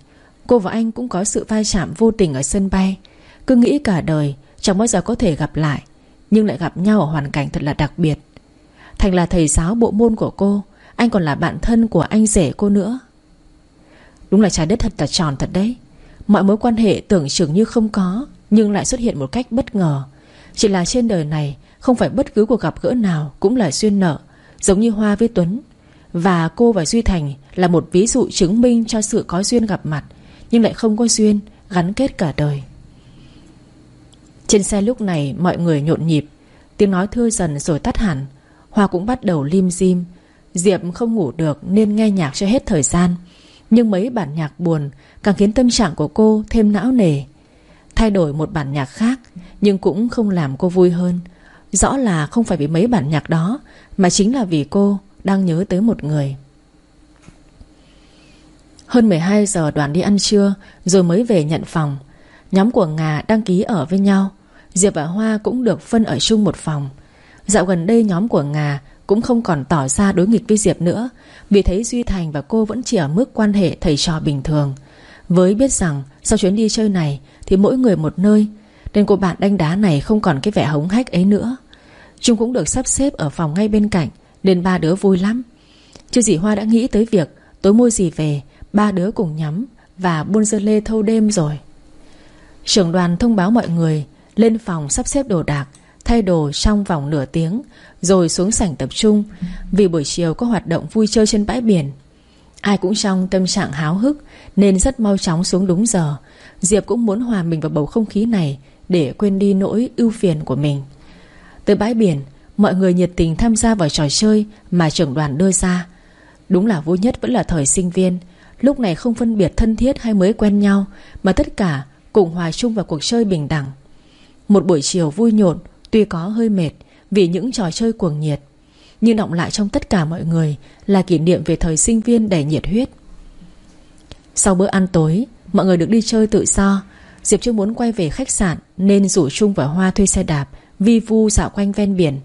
Cô và anh cũng có sự vai chạm vô tình ở sân bay. Cứ nghĩ cả đời, Chẳng bao giờ có thể gặp lại, Nhưng lại gặp nhau ở hoàn cảnh thật là đặc biệt. Thành là thầy giáo bộ môn của cô, Anh còn là bạn thân của anh rể cô nữa. Đúng là trái đất thật là tròn thật đấy. Mọi mối quan hệ tưởng chừng như không có, Nhưng lại xuất hiện một cách bất ngờ. Chỉ là trên đời này, Không phải bất cứ cuộc gặp gỡ nào Cũng là duyên nợ, Giống như Hoa với Tuấn. Và cô và Duy Thành Là một ví dụ chứng minh cho sự có duyên gặp mặt, Nhưng lại không có duyên Gắn kết cả đời. Trên xe lúc này, mọi người nhộn nhịp. Tiếng nói thưa dần rồi tắt hẳn. Hoa cũng bắt đầu lim dim. Diệp không ngủ được nên nghe nhạc cho hết thời gian. Nhưng mấy bản nhạc buồn Càng khiến tâm trạng của cô thêm não nề. Thay đổi một bản nhạc khác, Nhưng cũng không làm cô vui hơn. Rõ là không phải vì mấy bản nhạc đó, Mà chính là vì cô đang nhớ tới một người. Hơn 12 giờ đoàn đi ăn trưa, Rồi mới về nhận phòng. Nhóm của Ngà đăng ký ở với nhau. Diệp và Hoa cũng được phân ở chung một phòng. Dạo gần đây nhóm của Ngà cũng không còn tỏ ra đối nghịch với Diệp nữa, Vì thấy Duy Thành và cô vẫn chỉ ở mức quan hệ thầy trò bình thường. Với biết rằng, Sau chuyến đi chơi này Thì mỗi người một nơi, Nên cô bạn đánh đá này không còn cái vẻ hống hách ấy nữa. Chúng cũng được sắp xếp ở phòng ngay bên cạnh, Nên ba đứa vui lắm. Chứ dì Hoa đã nghĩ tới việc Tối mua gì về, Ba đứa cùng nhắm Và buôn dơ lê thâu đêm rồi. Trưởng đoàn thông báo mọi người Lên phòng sắp xếp đồ đạc Thay đồ trong vòng nửa tiếng, Rồi xuống sảnh tập trung, Vì buổi chiều có hoạt động vui chơi trên bãi biển. Ai cũng trong tâm trạng háo hức, Nên rất mau chóng xuống đúng giờ. Diệp cũng muốn hòa mình vào bầu không khí này Để quên đi nỗi ưu phiền của mình. Tới bãi biển, Mọi người nhiệt tình tham gia vào trò chơi Mà trưởng đoàn đưa ra. Đúng là vui nhất vẫn là thời sinh viên, Lúc này không phân biệt thân thiết hay mới quen nhau, Mà tất cả cùng hòa chung vào cuộc chơi bình đẳng. Một buổi chiều vui nhộn Tuy có hơi mệt Vì những trò chơi cuồng nhiệt, Nhưng động lại trong tất cả mọi người Là kỷ niệm về thời sinh viên đầy nhiệt huyết. Sau bữa ăn tối, Mọi người được đi chơi tự do. Diệp chưa muốn quay về khách sạn Nên rủ Trung và Hoa thuê xe đạp Vi vu dạo quanh ven biển.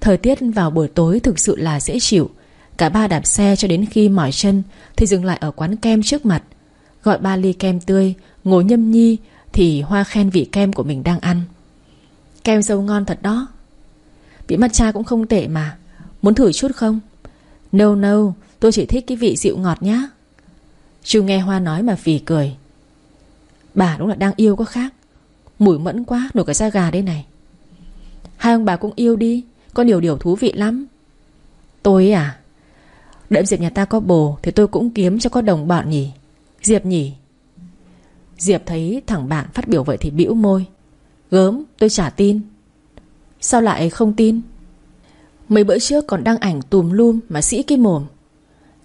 Thời tiết vào buổi tối thực sự là dễ chịu. Cả ba đạp xe cho đến khi mỏi chân Thì dừng lại ở quán kem trước mặt. Gọi ba ly kem tươi, Ngồi nhâm nhi Thì Hoa khen vị kem của mình đang ăn. Kem dâu ngon thật đó. Vị matcha cũng không tệ mà. Muốn thử chút không? No no, Tôi chỉ thích cái vị dịu ngọt nhá. Chu nghe Hoa nói mà phì cười. Bà đúng là đang yêu có khác. Mùi mẫn quá, nổi cả da gà đây này. Hai ông bà cũng yêu đi, Có nhiều điều thú vị lắm. Tôi à Đợi Diệp nhà ta có bồ Thì tôi cũng kiếm cho có đồng bọn nhỉ. Diệp nhỉ? Diệp thấy thằng bạn phát biểu vậy thì bĩu môi. Gớm, tôi chả tin. Sao lại không tin? Mấy bữa trước còn đăng ảnh tùm lum Mà sĩ cái mồm.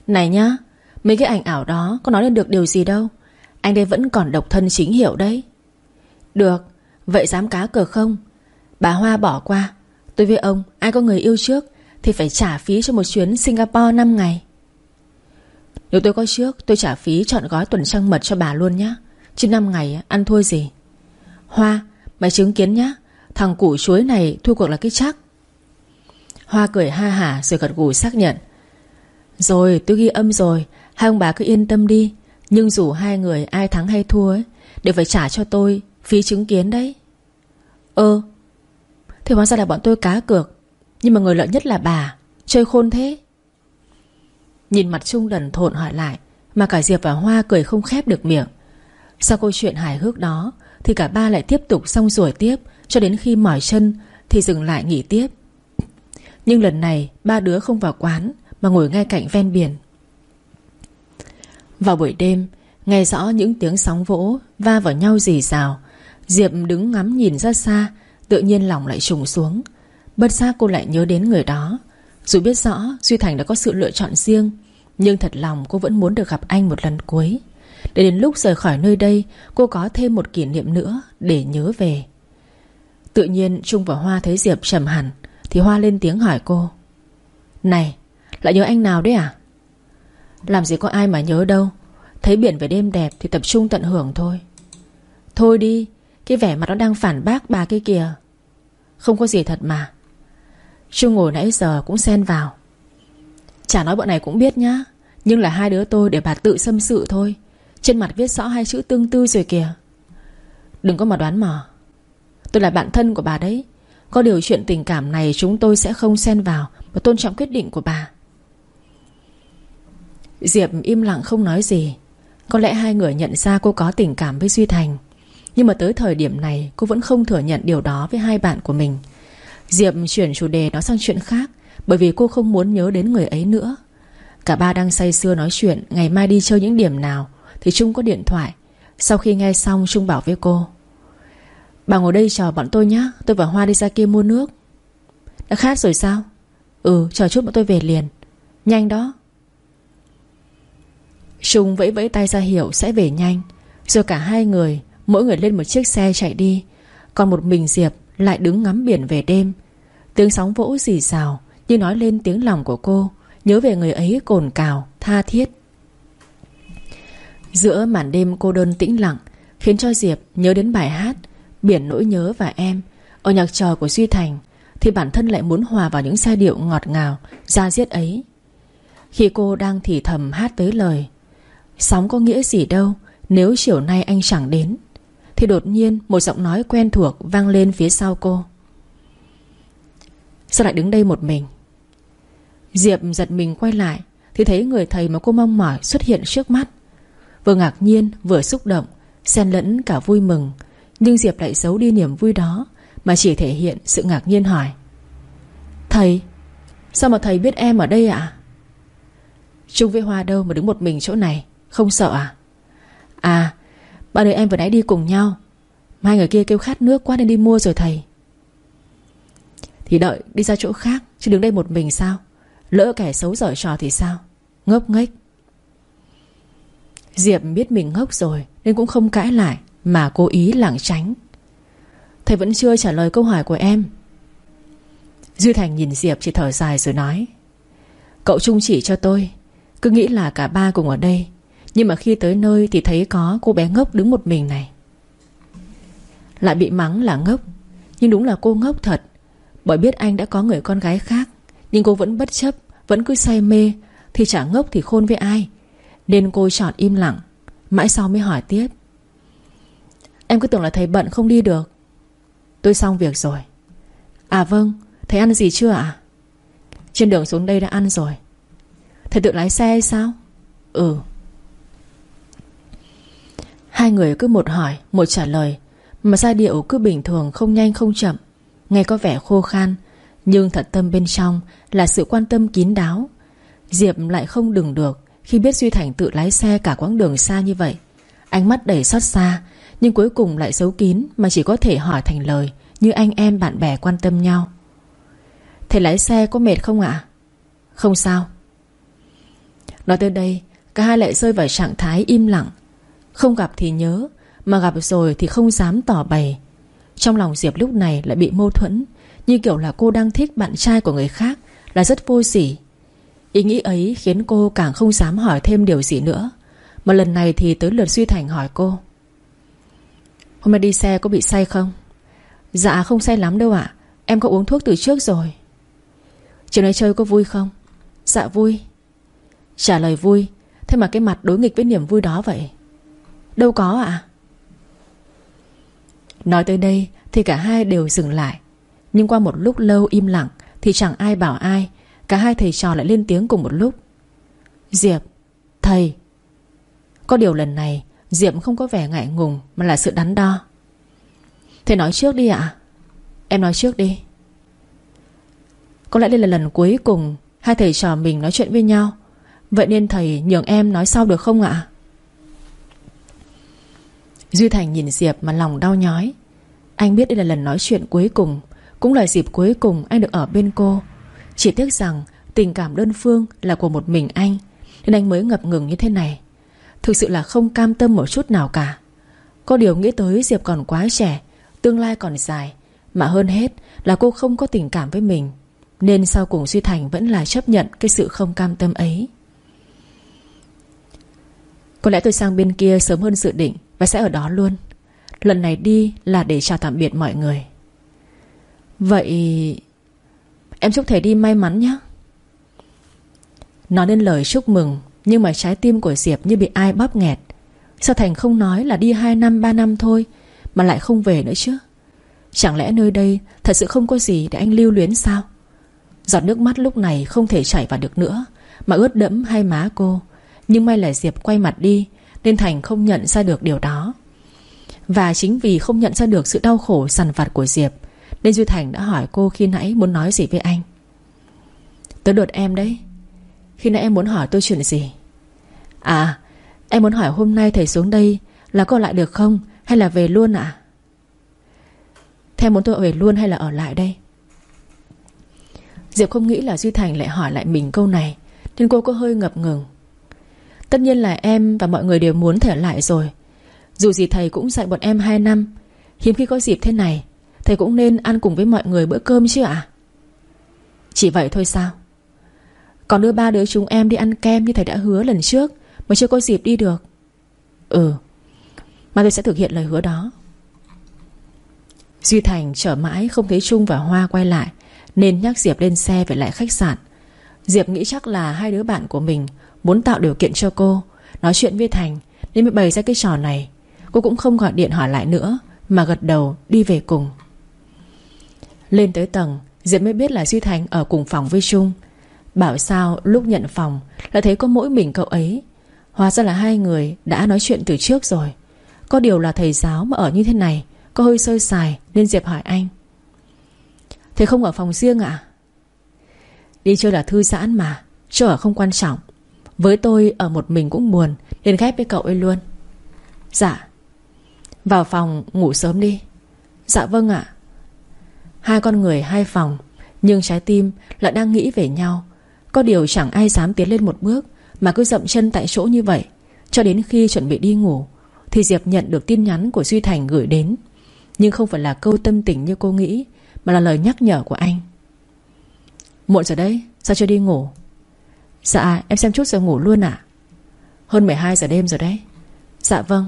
Này nhá, Mấy cái ảnh ảo đó có nói lên được điều gì đâu. Anh đây vẫn còn độc thân chính hiệu đấy. Được, Vậy dám cá cờ không? Bà Hoa bỏ qua. Tôi với ông, ai có người yêu trước Thì phải trả phí cho một chuyến Singapore 5 ngày. Nếu tôi có trước, Tôi trả phí chọn gói tuần trăng mật cho bà luôn nhá. Chứ 5 ngày ăn thua gì? Hoa Mày chứng kiến nhá, Thằng củ chuối này thua cuộc là cái chắc. Hoa cười ha hả rồi gật gù xác nhận. Rồi, tôi ghi âm rồi, Hai ông bà cứ yên tâm đi. Nhưng dù hai người ai thắng hay thua ấy, Đều phải trả cho tôi phí chứng kiến đấy. Ơ Thì hóa ra là bọn tôi cá cược. Nhưng mà người lợi nhất là bà, Chơi khôn thế. Nhìn mặt Trung đần thộn hỏi lại, Mà cả Diệp và Hoa cười không khép được miệng. Sau câu chuyện hài hước đó thì cả ba lại tiếp tục xong rồi tiếp, Cho đến khi mỏi chân Thì dừng lại nghỉ tiếp. Nhưng lần này, ba đứa không vào quán, Mà ngồi ngay cạnh ven biển. Vào buổi đêm, Nghe rõ những tiếng sóng vỗ, Va vào nhau rì rào. Diệp đứng ngắm nhìn ra xa, Tự nhiên lòng lại trùng xuống. Bất giác cô lại nhớ đến người đó. Dù biết rõ Duy Thành đã có sự lựa chọn riêng, Nhưng thật lòng cô vẫn muốn được gặp anh một lần cuối để đến lúc rời khỏi nơi đây, Cô có thêm một kỷ niệm nữa Để nhớ về. Tự nhiên Trung và Hoa thấy Diệp trầm hẳn, Thì Hoa lên tiếng hỏi cô. Này, lại nhớ anh nào đấy à? Làm gì có ai mà nhớ đâu. Thấy biển về đêm đẹp Thì tập trung tận hưởng thôi. Thôi đi, Cái vẻ mặt nó đang phản bác bà kia kìa. Không có gì thật mà. Trung ngồi nãy giờ cũng xen vào. Chả nói bọn này cũng biết nhá, Nhưng là hai đứa tôi để bà tự xâm sự thôi trên mặt viết rõ hai chữ tương tư rồi kìa. Đừng có mà đoán mò. Tôi là bạn thân của bà đấy. Có điều chuyện tình cảm này chúng tôi sẽ không xen vào Và tôn trọng quyết định của bà. Diệp im lặng không nói gì. Có lẽ hai người nhận ra cô có tình cảm với Duy Thành. Nhưng mà tới thời điểm này, Cô vẫn không thừa nhận điều đó với hai bạn của mình. Diệp chuyển chủ đề nói sang chuyện khác, Bởi vì cô không muốn nhớ đến người ấy nữa. Cả ba đang say sưa nói chuyện, Ngày mai đi chơi những điểm nào thì Trung có điện thoại. Sau khi nghe xong Trung bảo với cô Bà ngồi đây chờ bọn tôi nhé Tôi và Hoa đi ra kia mua nước. Đã khát rồi sao? Ừ chờ chút bọn tôi về liền. Nhanh đó. Trung vẫy vẫy tay ra hiệu sẽ về nhanh. Rồi cả hai người Mỗi người lên một chiếc xe chạy đi. Còn một mình Diệp lại đứng ngắm biển về đêm. Tiếng sóng vỗ rì rào Như nói lên tiếng lòng của cô Nhớ về người ấy cồn cào, tha thiết. Giữa màn đêm cô đơn tĩnh lặng, Khiến cho Diệp nhớ đến bài hát Biển nỗi nhớ và em Ở nhạc trò của Duy Thành, Thì bản thân lại muốn hòa vào những giai điệu ngọt ngào Ra diết ấy. Khi cô đang thì thầm hát tới lời, Sóng có nghĩa gì đâu, Nếu chiều nay anh chẳng đến, Thì đột nhiên một giọng nói quen thuộc Vang lên phía sau cô. Sao lại đứng đây một mình? Diệp giật mình quay lại, Thì thấy người thầy mà cô mong mỏi xuất hiện trước mắt. Vừa ngạc nhiên, vừa xúc động, Xen lẫn cả vui mừng. Nhưng Diệp lại giấu đi niềm vui đó, Mà chỉ thể hiện sự ngạc nhiên hỏi. Thầy, Sao mà thầy biết em ở đây ạ? À? Trung với Hoa đâu mà đứng một mình chỗ này, Không sợ à? À Ba đứa em vừa nãy đi cùng nhau. Mai người kia kêu khát nước quá nên đi mua rồi thầy. Thì đợi, đi ra chỗ khác, Chứ đứng đây một mình sao? Lỡ kẻ xấu giỏi trò thì sao? Ngốc nghếch. Diệp biết mình ngốc rồi, Nên cũng không cãi lại, Mà cố ý lảng tránh. Thầy vẫn chưa trả lời câu hỏi của em. Dư Thành nhìn Diệp chỉ thở dài rồi nói, Cậu trung chỉ cho tôi, Cứ nghĩ là cả ba cùng ở đây, Nhưng mà khi tới nơi thì thấy có cô bé ngốc đứng một mình này. Lại bị mắng là ngốc, Nhưng đúng là cô ngốc thật. Bởi biết anh đã có người con gái khác, Nhưng cô vẫn bất chấp, Vẫn cứ say mê, Thì chả ngốc thì khôn với ai nên cô chọn im lặng. Mãi sau mới hỏi tiếp. Em cứ tưởng là thầy bận không đi được. Tôi xong việc rồi. À vâng Thầy ăn gì chưa ạ? Trên đường xuống đây đã ăn rồi. Thầy tự lái xe hay sao? Ừ. Hai người cứ một hỏi, Một trả lời. Mà giai điệu cứ bình thường, không nhanh, không chậm. Nghe có vẻ khô khan, Nhưng thật tâm bên trong Là sự quan tâm kín đáo. Diệp lại không đừng được. Khi biết Duy Thành tự lái xe cả quãng đường xa như vậy, Ánh mắt đầy xót xa, Nhưng cuối cùng lại giấu kín Mà chỉ có thể hỏi thành lời Như anh em bạn bè quan tâm nhau. Thầy lái xe có mệt không ạ? Không sao. Nói tới đây, Cả hai lại rơi vào trạng thái im lặng. Không gặp thì nhớ, Mà gặp rồi thì không dám tỏ bày. Trong lòng Diệp lúc này lại bị mâu thuẫn, Như kiểu là cô đang thích bạn trai của người khác Là rất vô sỉ. Ý nghĩ ấy khiến cô càng không dám hỏi thêm điều gì nữa. Mà lần này thì tới lượt Duy Thành hỏi cô. Hôm nay đi xe có bị say không? Dạ không say lắm đâu ạ. Em có uống thuốc từ trước rồi. Chiều nay chơi có vui không? Dạ vui. Trả lời vui. Thế mà cái mặt đối nghịch với niềm vui đó vậy? Đâu có ạ. À? Nói tới đây Thì cả hai đều dừng lại. Nhưng qua một lúc lâu im lặng Thì chẳng ai bảo ai Cả hai thầy trò lại lên tiếng cùng một lúc. Diệp, Thầy. Có điều lần này, Diệp không có vẻ ngại ngùng Mà là sự đắn đo. Thầy nói trước đi ạ. Em nói trước đi. Có lẽ đây là lần cuối cùng Hai thầy trò mình nói chuyện với nhau. Vậy nên thầy nhường em nói sau được không ạ? Duy Thành nhìn Diệp mà lòng đau nhói. Anh biết đây là lần nói chuyện cuối cùng, Cũng là dịp cuối cùng anh được ở bên cô. Chỉ tiếc rằng Tình cảm đơn phương là của một mình anh, Nên anh mới ngập ngừng như thế này. Thực sự là không cam tâm một chút nào cả. Có điều nghĩ tới Diệp còn quá trẻ, Tương lai còn dài, Mà hơn hết là cô không có tình cảm với mình, nên sau cùng Duy Thành vẫn là chấp nhận Cái sự không cam tâm ấy. Có lẽ tôi sang bên kia sớm hơn dự định Và sẽ ở đó luôn. Lần này đi là để chào tạm biệt mọi người. Vậy Em chúc thầy đi may mắn nhé. Nói nên lời chúc mừng, Nhưng mà trái tim của Diệp như bị ai bóp nghẹt. Sao Thành không nói là đi 2 năm 3 năm thôi, Mà lại không về nữa chứ? Chẳng lẽ nơi đây Thật sự không có gì để anh lưu luyến sao? Giọt nước mắt lúc này không thể chảy vào được nữa, Mà ướt đẫm hai má cô. Nhưng may là Diệp quay mặt đi, Nên Thành không nhận ra được điều đó. Và chính vì không nhận ra được sự đau khổ sằn vặt của Diệp nên Duy Thành đã hỏi cô khi nãy muốn nói gì với anh. Tới đột em đấy. Khi nãy em muốn hỏi tôi chuyện gì? À Em muốn hỏi hôm nay thầy xuống đây Là có lại được không? Hay là về luôn ạ? À? Thế muốn tôi về luôn hay là ở lại đây? Diệp không nghĩ là Duy Thành lại hỏi lại mình câu này, Nên cô có hơi ngập ngừng. Tất nhiên là em và mọi người đều muốn thể lại rồi. Dù gì thầy cũng dạy bọn em 2 năm, Hiếm khi có dịp thế này Thầy cũng nên ăn cùng với mọi người bữa cơm chứ ạ? Chỉ vậy thôi sao? Còn đưa ba đứa chúng em đi ăn kem Như thầy đã hứa lần trước, Mà chưa có dịp đi được. Ừ Mà tôi sẽ thực hiện lời hứa đó. Duy Thành trở mãi không thấy Trung và Hoa quay lại, Nên nhắc Diệp lên xe về lại khách sạn. Diệp nghĩ chắc là hai đứa bạn của mình Muốn tạo điều kiện cho cô, Nói chuyện với Thành, Nên mới bày ra cái trò này. Cô cũng không gọi điện hỏi lại nữa, Mà gật đầu đi về cùng. Lên tới tầng, Diệp mới biết là Duy Thành ở cùng phòng với Trung. Bảo sao lúc nhận phòng Là thấy có mỗi mình cậu ấy. Hóa ra là hai người đã nói chuyện từ trước rồi. Có điều là thầy giáo mà ở như thế này, Có hơi sơi xài Nên Diệp hỏi anh. Thế không ở phòng riêng ạ? À? Đi chơi là thư giãn mà, Chỗ ở không quan trọng. Với tôi ở một mình cũng buồn, Nên ghép với cậu ấy luôn. Dạ. Vào phòng ngủ sớm đi. Dạ vâng ạ. Hai con người hai phòng, Nhưng trái tim lại đang nghĩ về nhau. Có điều chẳng ai dám tiến lên một bước Mà cứ dậm chân tại chỗ như vậy. Cho đến khi chuẩn bị đi ngủ, Thì Diệp nhận được tin nhắn của Duy Thành gửi đến. Nhưng không phải là câu tâm tình như cô nghĩ, Mà là lời nhắc nhở của anh. Muộn rồi đấy, Sao chưa đi ngủ? Dạ em xem chút rồi ngủ luôn ạ. Hơn 12 giờ đêm rồi đấy. Dạ vâng.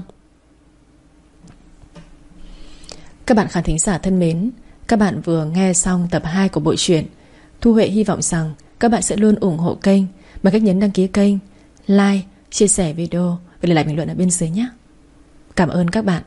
Các bạn khán thính giả thân mến các bạn vừa nghe xong tập 2 của bộ truyện. Thu Huệ hy vọng rằng Các bạn sẽ luôn ủng hộ kênh Bằng cách nhấn đăng ký kênh Like, chia sẻ video Và để lại bình luận ở bên dưới nhé. Cảm ơn các bạn.